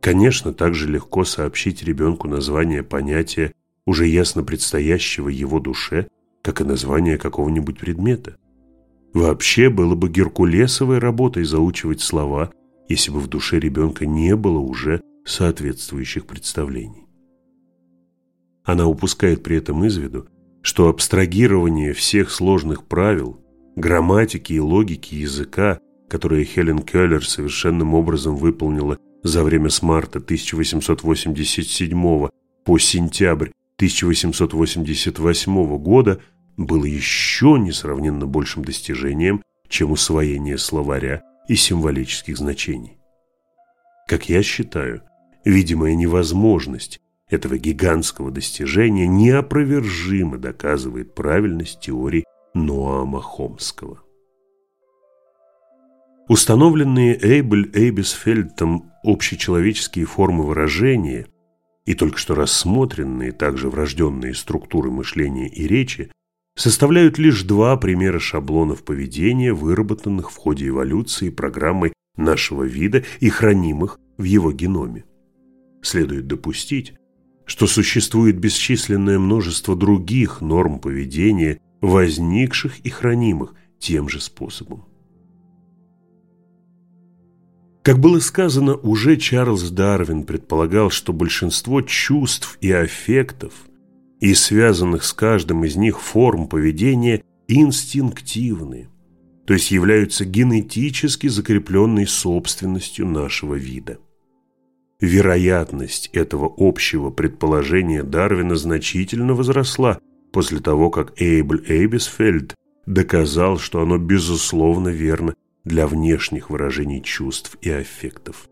Конечно, также легко сообщить ребенку название понятия, уже ясно предстоящего его душе, как и название какого-нибудь предмета. Вообще было бы геркулесовой работой заучивать слова, если бы в душе ребенка не было уже соответствующих представлений. Она упускает при этом из виду, что абстрагирование всех сложных правил, грамматики и логики языка, которые Хелен Келлер совершенным образом выполнила за время с марта 1887 по сентябрь 1888 года было еще несравненно большим достижением, чем усвоение словаря и символических значений. Как я считаю, видимая невозможность этого гигантского достижения неопровержимо доказывает правильность теории Ноама Хомского. Установленные Эйбель Эйбисфельдом общечеловеческие формы выражения и только что рассмотренные также врожденные структуры мышления и речи составляют лишь два примера шаблонов поведения, выработанных в ходе эволюции программой нашего вида и хранимых в его геноме. Следует допустить, что существует бесчисленное множество других норм поведения, возникших и хранимых тем же способом. Как было сказано, уже Чарльз Дарвин предполагал, что большинство чувств и аффектов и связанных с каждым из них форм поведения инстинктивны, то есть являются генетически закрепленной собственностью нашего вида. Вероятность этого общего предположения Дарвина значительно возросла после того, как Эйбль Эйбисфельд доказал, что оно безусловно верно для внешних выражений чувств и аффектов.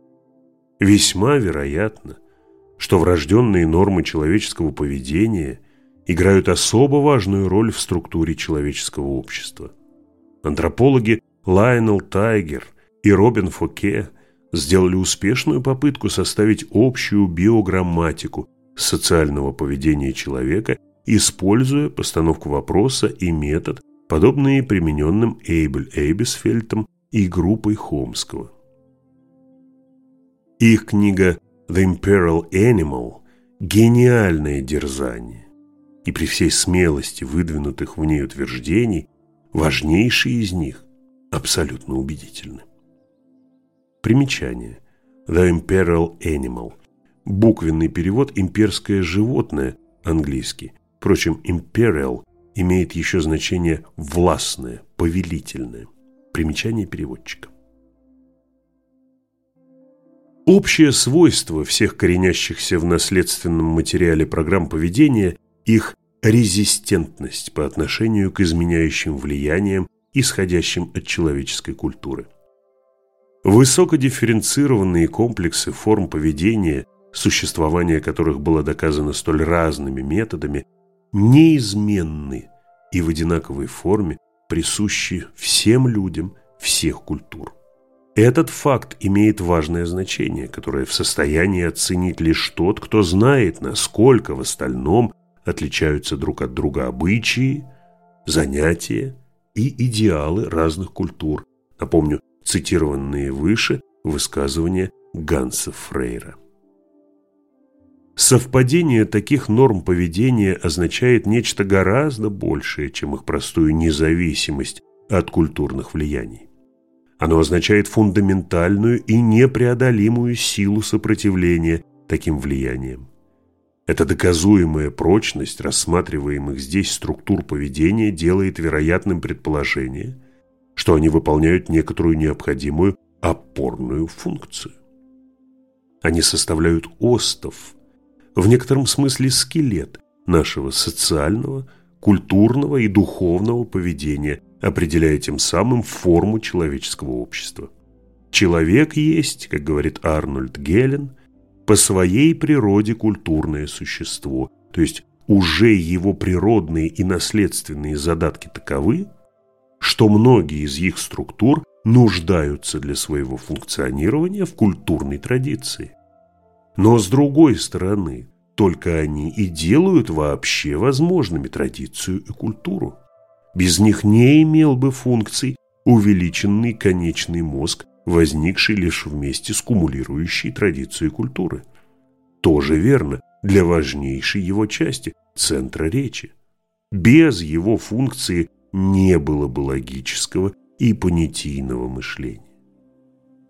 Весьма вероятно, что врожденные нормы человеческого поведения играют особо важную роль в структуре человеческого общества. Антропологи Лайнел Тайгер и Робин Фоке сделали успешную попытку составить общую биограмматику социального поведения человека, используя постановку вопроса и метод, подобные примененным Эйбель Эйбисфельтом и группой Хомского. Их книга «The Imperial Animal» – гениальное дерзание, и при всей смелости выдвинутых в ней утверждений, важнейшие из них абсолютно убедительны. Примечание. The Imperial Animal. Буквенный перевод «имперское животное» английский. Впрочем, Imperial имеет еще значение «властное», «повелительное». Примечание переводчика. Общее свойство всех коренящихся в наследственном материале программ поведения – их резистентность по отношению к изменяющим влияниям, исходящим от человеческой культуры. Высокодифференцированные комплексы форм поведения, существование которых было доказано столь разными методами, неизменны и в одинаковой форме присущи всем людям всех культур. Этот факт имеет важное значение, которое в состоянии оценить лишь тот, кто знает, насколько в остальном отличаются друг от друга обычаи, занятия и идеалы разных культур. Напомню, цитированные выше высказывания Ганса Фрейра. Совпадение таких норм поведения означает нечто гораздо большее, чем их простую независимость от культурных влияний. Оно означает фундаментальную и непреодолимую силу сопротивления таким влияниям. Эта доказуемая прочность рассматриваемых здесь структур поведения делает вероятным предположение, что они выполняют некоторую необходимую опорную функцию. Они составляют остов, в некотором смысле скелет нашего социального, культурного и духовного поведения, определяя тем самым форму человеческого общества. Человек есть, как говорит Арнольд Гелен, по своей природе культурное существо, то есть уже его природные и наследственные задатки таковы, что многие из их структур нуждаются для своего функционирования в культурной традиции. Но с другой стороны, только они и делают вообще возможными традицию и культуру. Без них не имел бы функций увеличенный конечный мозг, возникший лишь вместе с кумулирующей традицией культуры. Тоже верно для важнейшей его части – центра речи. Без его функции не было бы логического и понятийного мышления.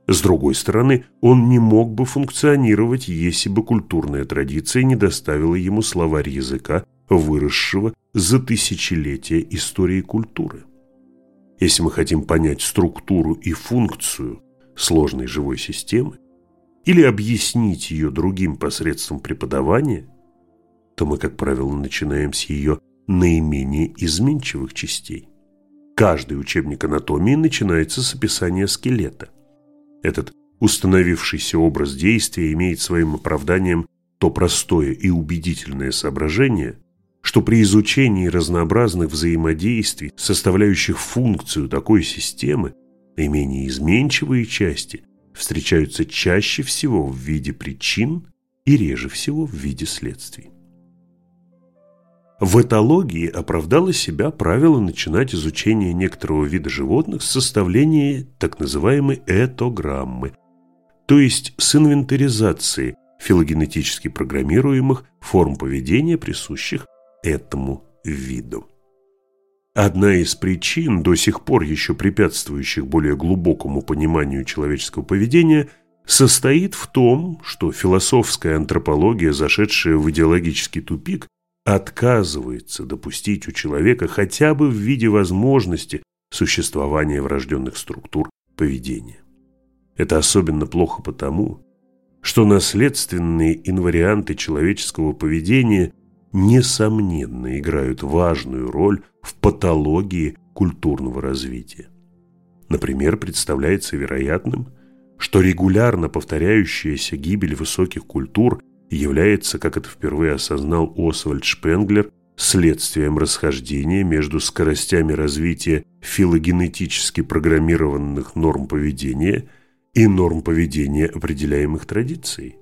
С другой стороны, он не мог бы функционировать, если бы культурная традиция не доставила ему словарь языка, выросшего за тысячелетия истории культуры. Если мы хотим понять структуру и функцию сложной живой системы или объяснить ее другим посредством преподавания, то мы, как правило, начинаем с ее наименее изменчивых частей. Каждый учебник анатомии начинается с описания скелета. Этот установившийся образ действия имеет своим оправданием то простое и убедительное соображение, что при изучении разнообразных взаимодействий, составляющих функцию такой системы, наименее изменчивые части встречаются чаще всего в виде причин и реже всего в виде следствий. В этологии оправдало себя правило начинать изучение некоторого вида животных с составления так называемой этограммы, то есть с инвентаризации филогенетически программируемых форм поведения, присущих этому виду. Одна из причин, до сих пор еще препятствующих более глубокому пониманию человеческого поведения, состоит в том, что философская антропология, зашедшая в идеологический тупик, отказывается допустить у человека хотя бы в виде возможности существования врожденных структур поведения. Это особенно плохо потому, что наследственные инварианты человеческого поведения несомненно играют важную роль в патологии культурного развития. Например, представляется вероятным, что регулярно повторяющаяся гибель высоких культур является, как это впервые осознал Освальд Шпенглер, следствием расхождения между скоростями развития филогенетически программированных норм поведения и норм поведения, определяемых традицией.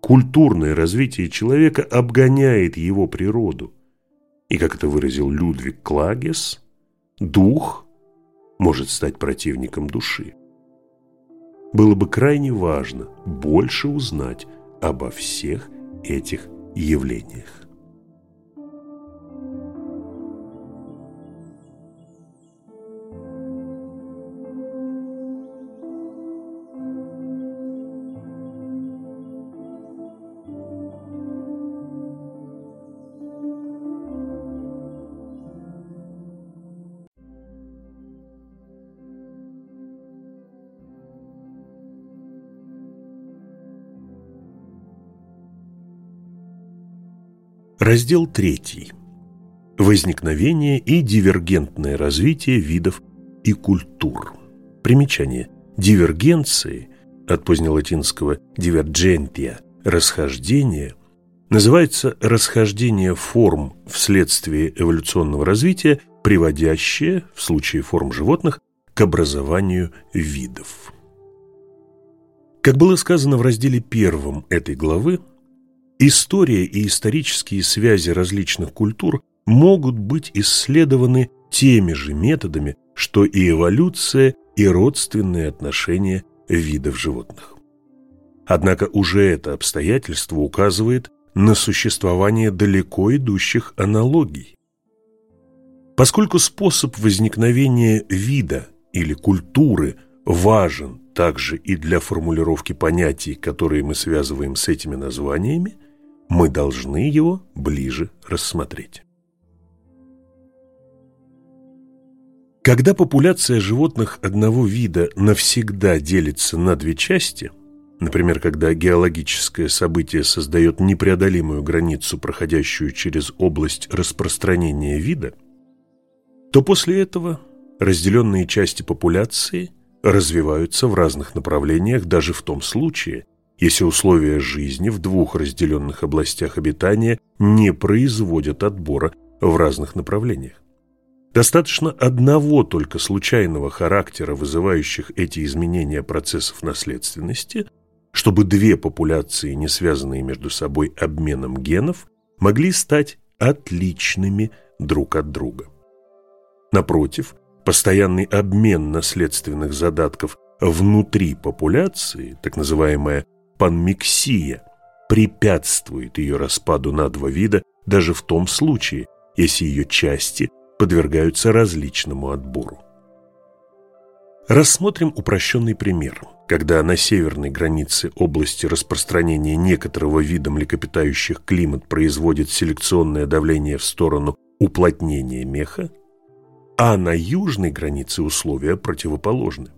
Культурное развитие человека обгоняет его природу. И, как это выразил Людвиг Клагес, дух может стать противником души. Было бы крайне важно больше узнать обо всех этих явлениях. Раздел 3. Возникновение и дивергентное развитие видов и культур. Примечание. Дивергенции, от позднелатинского «divergentia» – расхождение, называется расхождение форм вследствие эволюционного развития, приводящее, в случае форм животных, к образованию видов. Как было сказано в разделе первом этой главы, История и исторические связи различных культур могут быть исследованы теми же методами, что и эволюция и родственные отношения видов животных. Однако уже это обстоятельство указывает на существование далеко идущих аналогий. Поскольку способ возникновения вида или культуры важен также и для формулировки понятий, которые мы связываем с этими названиями, мы должны его ближе рассмотреть. Когда популяция животных одного вида навсегда делится на две части, например, когда геологическое событие создает непреодолимую границу, проходящую через область распространения вида, то после этого разделенные части популяции развиваются в разных направлениях даже в том случае, если условия жизни в двух разделенных областях обитания не производят отбора в разных направлениях. Достаточно одного только случайного характера, вызывающих эти изменения процессов наследственности, чтобы две популяции, не связанные между собой обменом генов, могли стать отличными друг от друга. Напротив, постоянный обмен наследственных задатков внутри популяции, так называемая панмиксия, препятствует ее распаду на два вида даже в том случае, если ее части подвергаются различному отбору. Рассмотрим упрощенный пример, когда на северной границе области распространения некоторого вида млекопитающих климат производит селекционное давление в сторону уплотнения меха, а на южной границе условия противоположны.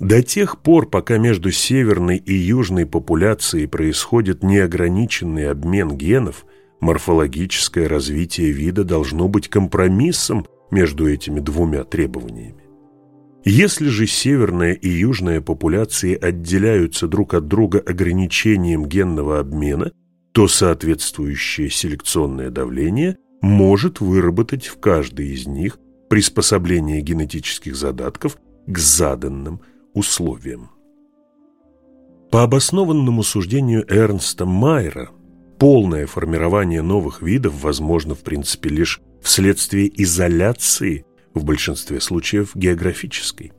До тех пор, пока между северной и южной популяцией происходит неограниченный обмен генов – Морфологическое развитие вида должно быть компромиссом между этими двумя требованиями. Если же северная и южная популяции отделяются друг от друга ограничением генного обмена, то соответствующее селекционное давление может выработать в каждой из них приспособление генетических задатков к заданным условиям. По обоснованному суждению Эрнста Майера – полное формирование новых видов возможно в принципе лишь вследствие изоляции, в большинстве случаев географической.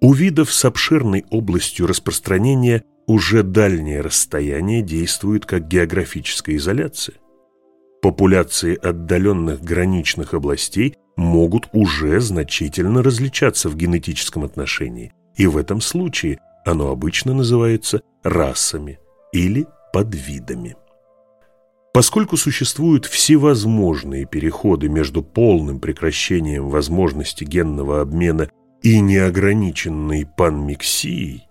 У видов с обширной областью распространения уже дальнее расстояние действует как географическая изоляция. Популяции отдаленных граничных областей могут уже значительно различаться в генетическом отношении, и в этом случае оно обычно называется расами или подвидами. Поскольку существуют всевозможные переходы между полным прекращением возможности генного обмена и неограниченной панмиксией,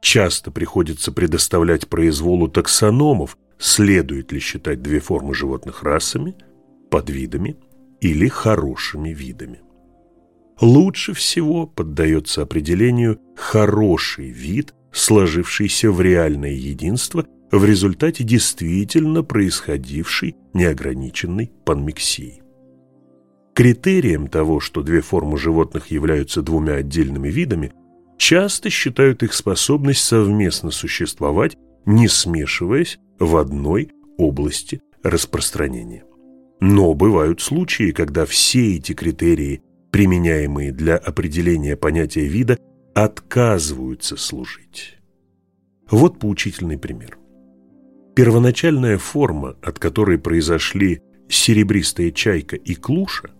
часто приходится предоставлять произволу таксономов, следует ли считать две формы животных расами, подвидами или хорошими видами. Лучше всего поддается определению «хороший вид», сложившийся в реальное единство в результате действительно происходившей неограниченной панмиксии. Критерием того, что две формы животных являются двумя отдельными видами, часто считают их способность совместно существовать, не смешиваясь в одной области распространения. Но бывают случаи, когда все эти критерии, применяемые для определения понятия вида, отказываются служить. Вот поучительный пример. Первоначальная форма, от которой произошли серебристая чайка и клуша,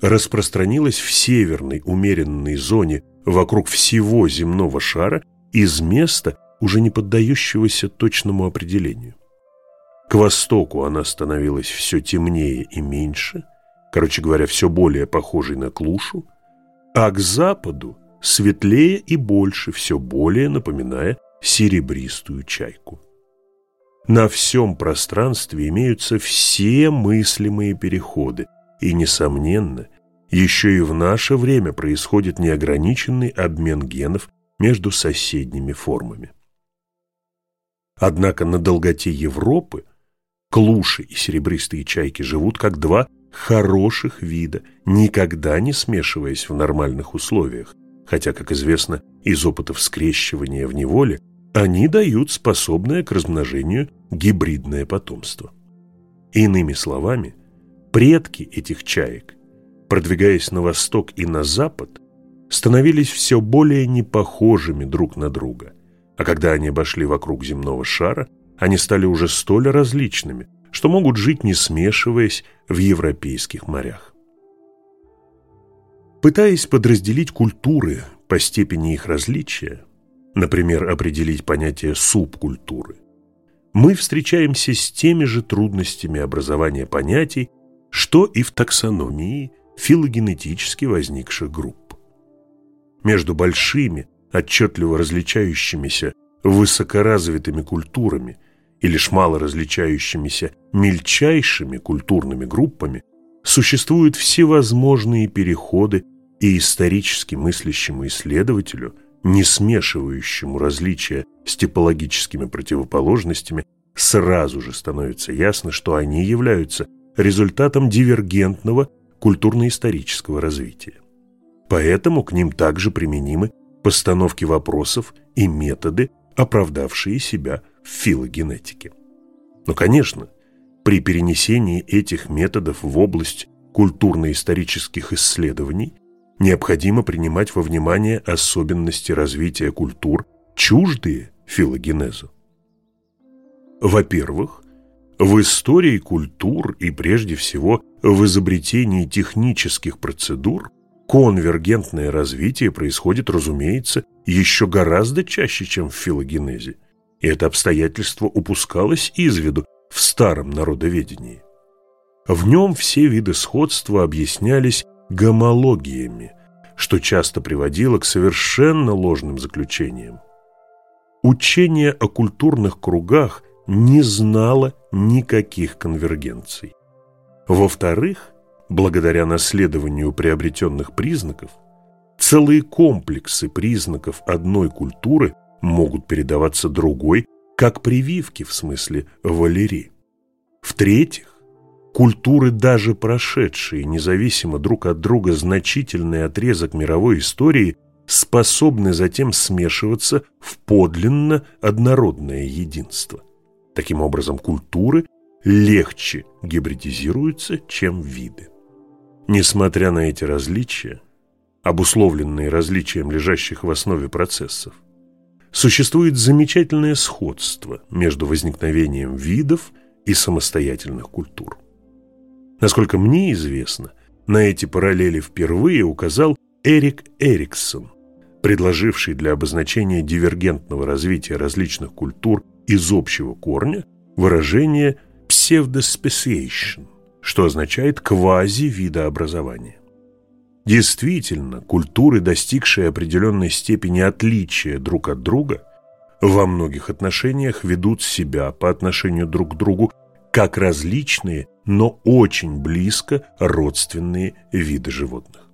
распространилась в северной умеренной зоне вокруг всего земного шара из места, уже не поддающегося точному определению. К востоку она становилась все темнее и меньше, короче говоря, все более похожей на клушу, а к западу светлее и больше, все более напоминая серебристую чайку. На всем пространстве имеются все мыслимые переходы, и, несомненно, еще и в наше время происходит неограниченный обмен генов между соседними формами. Однако на долготе Европы клуши и серебристые чайки живут как два хороших вида, никогда не смешиваясь в нормальных условиях, хотя, как известно, из опытов скрещивания в неволе они дают способное к размножению гибридное потомство. Иными словами, предки этих чаек, продвигаясь на восток и на запад, становились все более непохожими друг на друга, а когда они обошли вокруг земного шара, они стали уже столь различными, что могут жить не смешиваясь в европейских морях. Пытаясь подразделить культуры по степени их различия, например, определить понятие субкультуры, мы встречаемся с теми же трудностями образования понятий, что и в таксономии филогенетически возникших групп. Между большими, отчетливо различающимися высокоразвитыми культурами и лишь мало различающимися мельчайшими культурными группами существуют всевозможные переходы и исторически мыслящему исследователю, не смешивающему различия с типологическими противоположностями, сразу же становится ясно, что они являются результатом дивергентного культурно-исторического развития. Поэтому к ним также применимы постановки вопросов и методы, оправдавшие себя в филогенетике. Но, конечно, при перенесении этих методов в область культурно-исторических исследований необходимо принимать во внимание особенности развития культур, чуждые филогенезу. Во-первых, в истории культур и прежде всего в изобретении технических процедур конвергентное развитие происходит, разумеется, еще гораздо чаще, чем в филогенезе. И это обстоятельство упускалось из виду в старом народоведении. В нем все виды сходства объяснялись гомологиями, что часто приводило к совершенно ложным заключениям. Учение о культурных кругах не знало никаких конвергенций. Во-вторых, благодаря наследованию приобретенных признаков, целые комплексы признаков одной культуры могут передаваться другой, как прививки в смысле валерии. В-третьих, культуры, даже прошедшие независимо друг от друга значительный отрезок мировой истории, способны затем смешиваться в подлинно однородное единство. Таким образом, культуры легче гибридизируются, чем виды. Несмотря на эти различия, обусловленные различием лежащих в основе процессов, существует замечательное сходство между возникновением видов и самостоятельных культур. Насколько мне известно, на эти параллели впервые указал Эрик Эриксон, предложивший для обозначения дивергентного развития различных культур из общего корня выражение «pseudospeciation», что означает квази-видообразование. Действительно, культуры, достигшие определенной степени отличия друг от друга, во многих отношениях ведут себя по отношению друг к другу как различные, но очень близко родственные виды животных.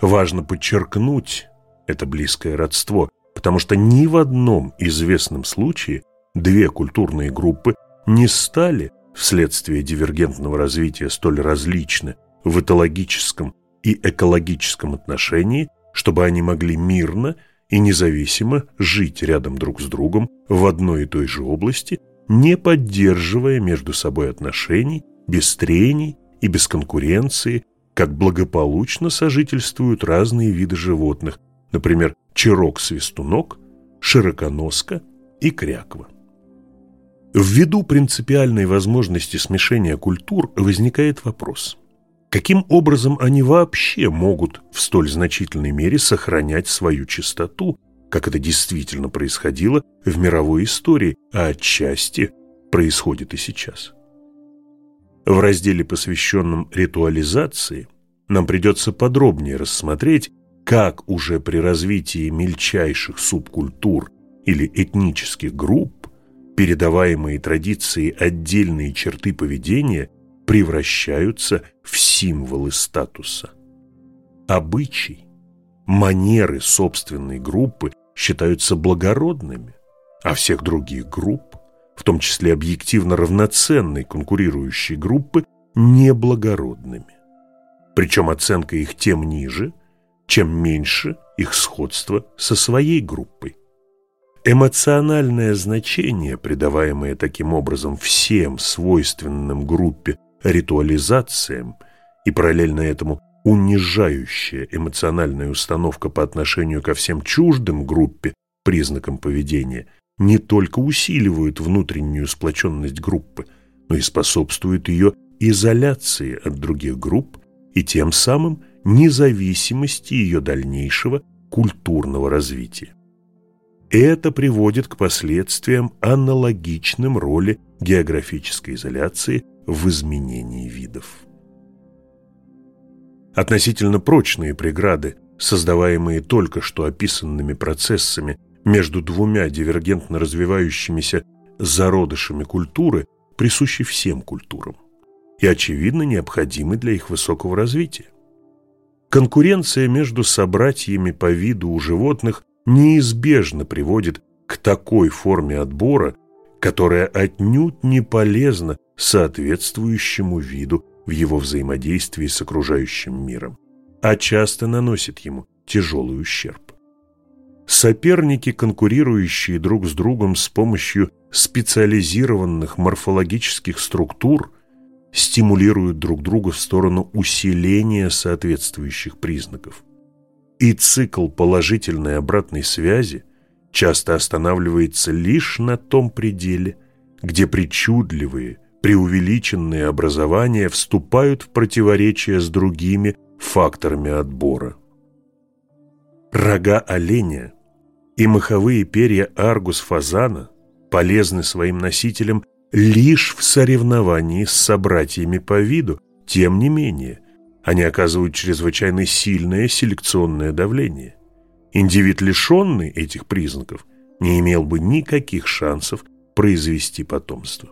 Важно подчеркнуть это близкое родство, потому что ни в одном известном случае две культурные группы не стали вследствие дивергентного развития столь различны в этологическом и экологическом отношении, чтобы они могли мирно и независимо жить рядом друг с другом в одной и той же области, не поддерживая между собой отношений, без трений и без конкуренции, как благополучно сожительствуют разные виды животных, например, черок-свистунок, широконоска и кряква. Ввиду принципиальной возможности смешения культур возникает вопрос, каким образом они вообще могут в столь значительной мере сохранять свою чистоту, как это действительно происходило в мировой истории, а отчасти происходит и сейчас. В разделе, посвященном ритуализации, нам придется подробнее рассмотреть, как уже при развитии мельчайших субкультур или этнических групп передаваемые традиции отдельные черты поведения превращаются в символы статуса. Обычай, манеры собственной группы считаются благородными, а всех других групп, в том числе объективно равноценной конкурирующей группы, неблагородными. Причем оценка их тем ниже, чем меньше их сходство со своей группой. Эмоциональное значение, придаваемое таким образом всем свойственным группе ритуализациям и параллельно этому унижающая эмоциональная установка по отношению ко всем чуждым группе признакам поведения не только усиливают внутреннюю сплоченность группы, но и способствуют ее изоляции от других групп и тем самым независимости ее дальнейшего культурного развития. Это приводит к последствиям, аналогичным роли географической изоляции в изменении видов. Относительно прочные преграды, создаваемые только что описанными процессами между двумя дивергентно развивающимися зародышами культуры, присущи всем культурам и, очевидно, необходимы для их высокого развития. Конкуренция между собратьями по виду у животных неизбежно приводит к такой форме отбора, которая отнюдь не полезна соответствующему виду в его взаимодействии с окружающим миром, а часто наносит ему тяжелый ущерб. Соперники, конкурирующие друг с другом с помощью специализированных морфологических структур, стимулируют друг друга в сторону усиления соответствующих признаков. И цикл положительной обратной связи часто останавливается лишь на том пределе, где причудливые, преувеличенные образования вступают в противоречие с другими факторами отбора. Рога оленя и маховые перья аргус-фазана полезны своим носителям лишь в соревновании с собратьями по виду, тем не менее, они оказывают чрезвычайно сильное селекционное давление. Индивид, лишенный этих признаков, не имел бы никаких шансов произвести потомство.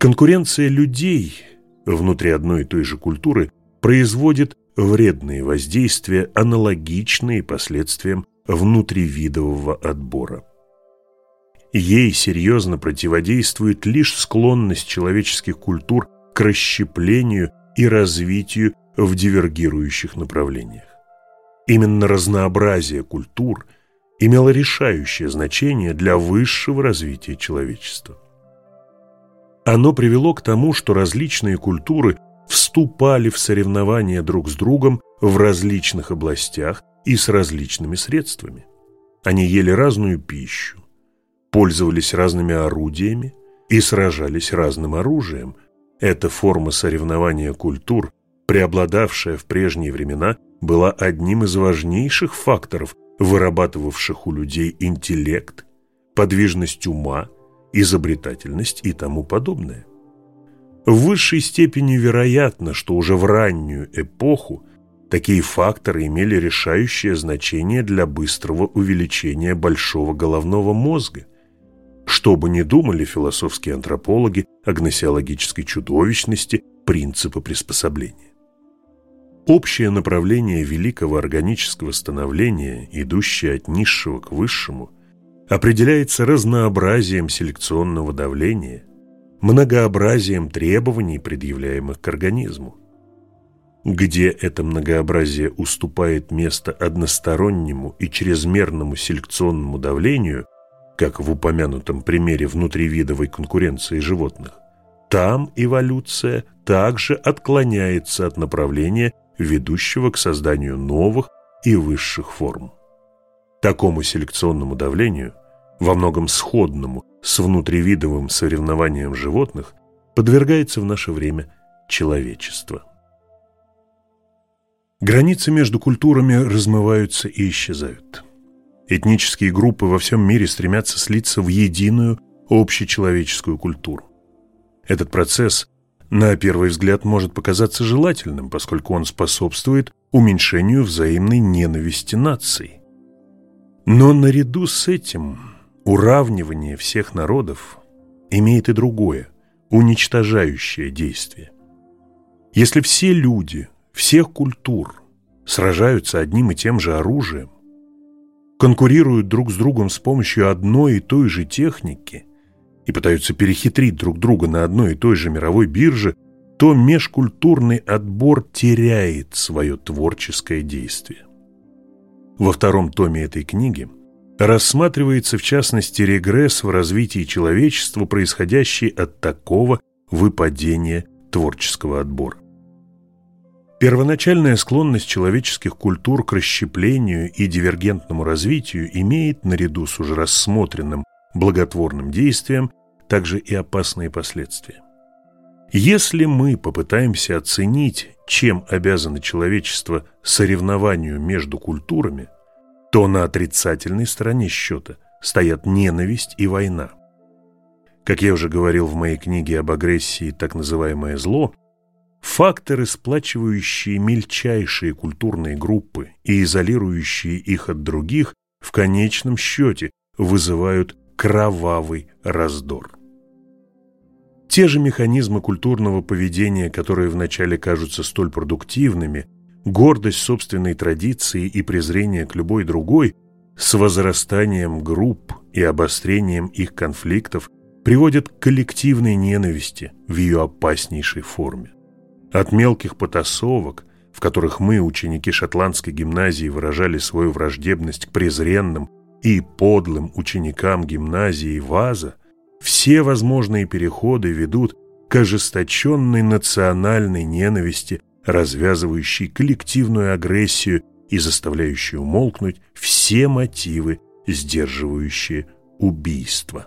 Конкуренция людей внутри одной и той же культуры производит вредные воздействия, аналогичные последствиям внутривидового отбора. Ей серьезно противодействует лишь склонность человеческих культур к расщеплению и развитию в дивергирующих направлениях. Именно разнообразие культур имело решающее значение для высшего развития человечества. Оно привело к тому, что различные культуры вступали в соревнования друг с другом в различных областях и с различными средствами. Они ели разную пищу, пользовались разными орудиями и сражались разным оружием. Эта форма соревнования культур, преобладавшая в прежние времена, была одним из важнейших факторов, вырабатывавших у людей интеллект, подвижность ума, изобретательность и тому подобное. В высшей степени вероятно, что уже в раннюю эпоху такие факторы имели решающее значение для быстрого увеличения большого головного мозга, что бы ни думали философские антропологи о гносеологической чудовищности принципа приспособления. Общее направление великого органического становления, идущее от низшего к высшему, определяется разнообразием селекционного давления, многообразием требований, предъявляемых к организму. Где это многообразие уступает место одностороннему и чрезмерному селекционному давлению, как в упомянутом примере внутривидовой конкуренции животных, там эволюция также отклоняется от направления, ведущего к созданию новых и высших форм. Такому селекционному давлению, во многом сходному с внутривидовым соревнованием животных, подвергается в наше время человечество. Границы между культурами размываются и исчезают. Этнические группы во всем мире стремятся слиться в единую общечеловеческую культуру. Этот процесс, на первый взгляд, может показаться желательным, поскольку он способствует уменьшению взаимной ненависти наций. Но наряду с этим уравнивание всех народов имеет и другое, уничтожающее действие. Если все люди, всех культур сражаются одним и тем же оружием, конкурируют друг с другом с помощью одной и той же техники и пытаются перехитрить друг друга на одной и той же мировой бирже, то межкультурный отбор теряет свое творческое действие. Во втором томе этой книги рассматривается в частности регресс в развитии человечества, происходящий от такого выпадения творческого отбора. Первоначальная склонность человеческих культур к расщеплению и дивергентному развитию имеет, наряду с уже рассмотренным благотворным действием, также и опасные последствия. Если мы попытаемся оценить, чем обязано человечество соревнованию между культурами, то на отрицательной стороне счета стоят ненависть и война. Как я уже говорил в моей книге об агрессии «Так называемое зло», факторы, сплачивающие мельчайшие культурные группы и изолирующие их от других, в конечном счете вызывают кровавый раздор. Те же механизмы культурного поведения, которые вначале кажутся столь продуктивными, гордость собственной традиции и презрение к любой другой, с возрастанием групп и обострением их конфликтов приводят к коллективной ненависти в ее опаснейшей форме. От мелких потасовок, в которых мы, ученики шотландской гимназии, выражали свою враждебность к презренным и подлым ученикам гимназии ВАЗа, все возможные переходы ведут к ожесточенной национальной ненависти, развязывающей коллективную агрессию и заставляющей умолкнуть все мотивы, сдерживающие убийство.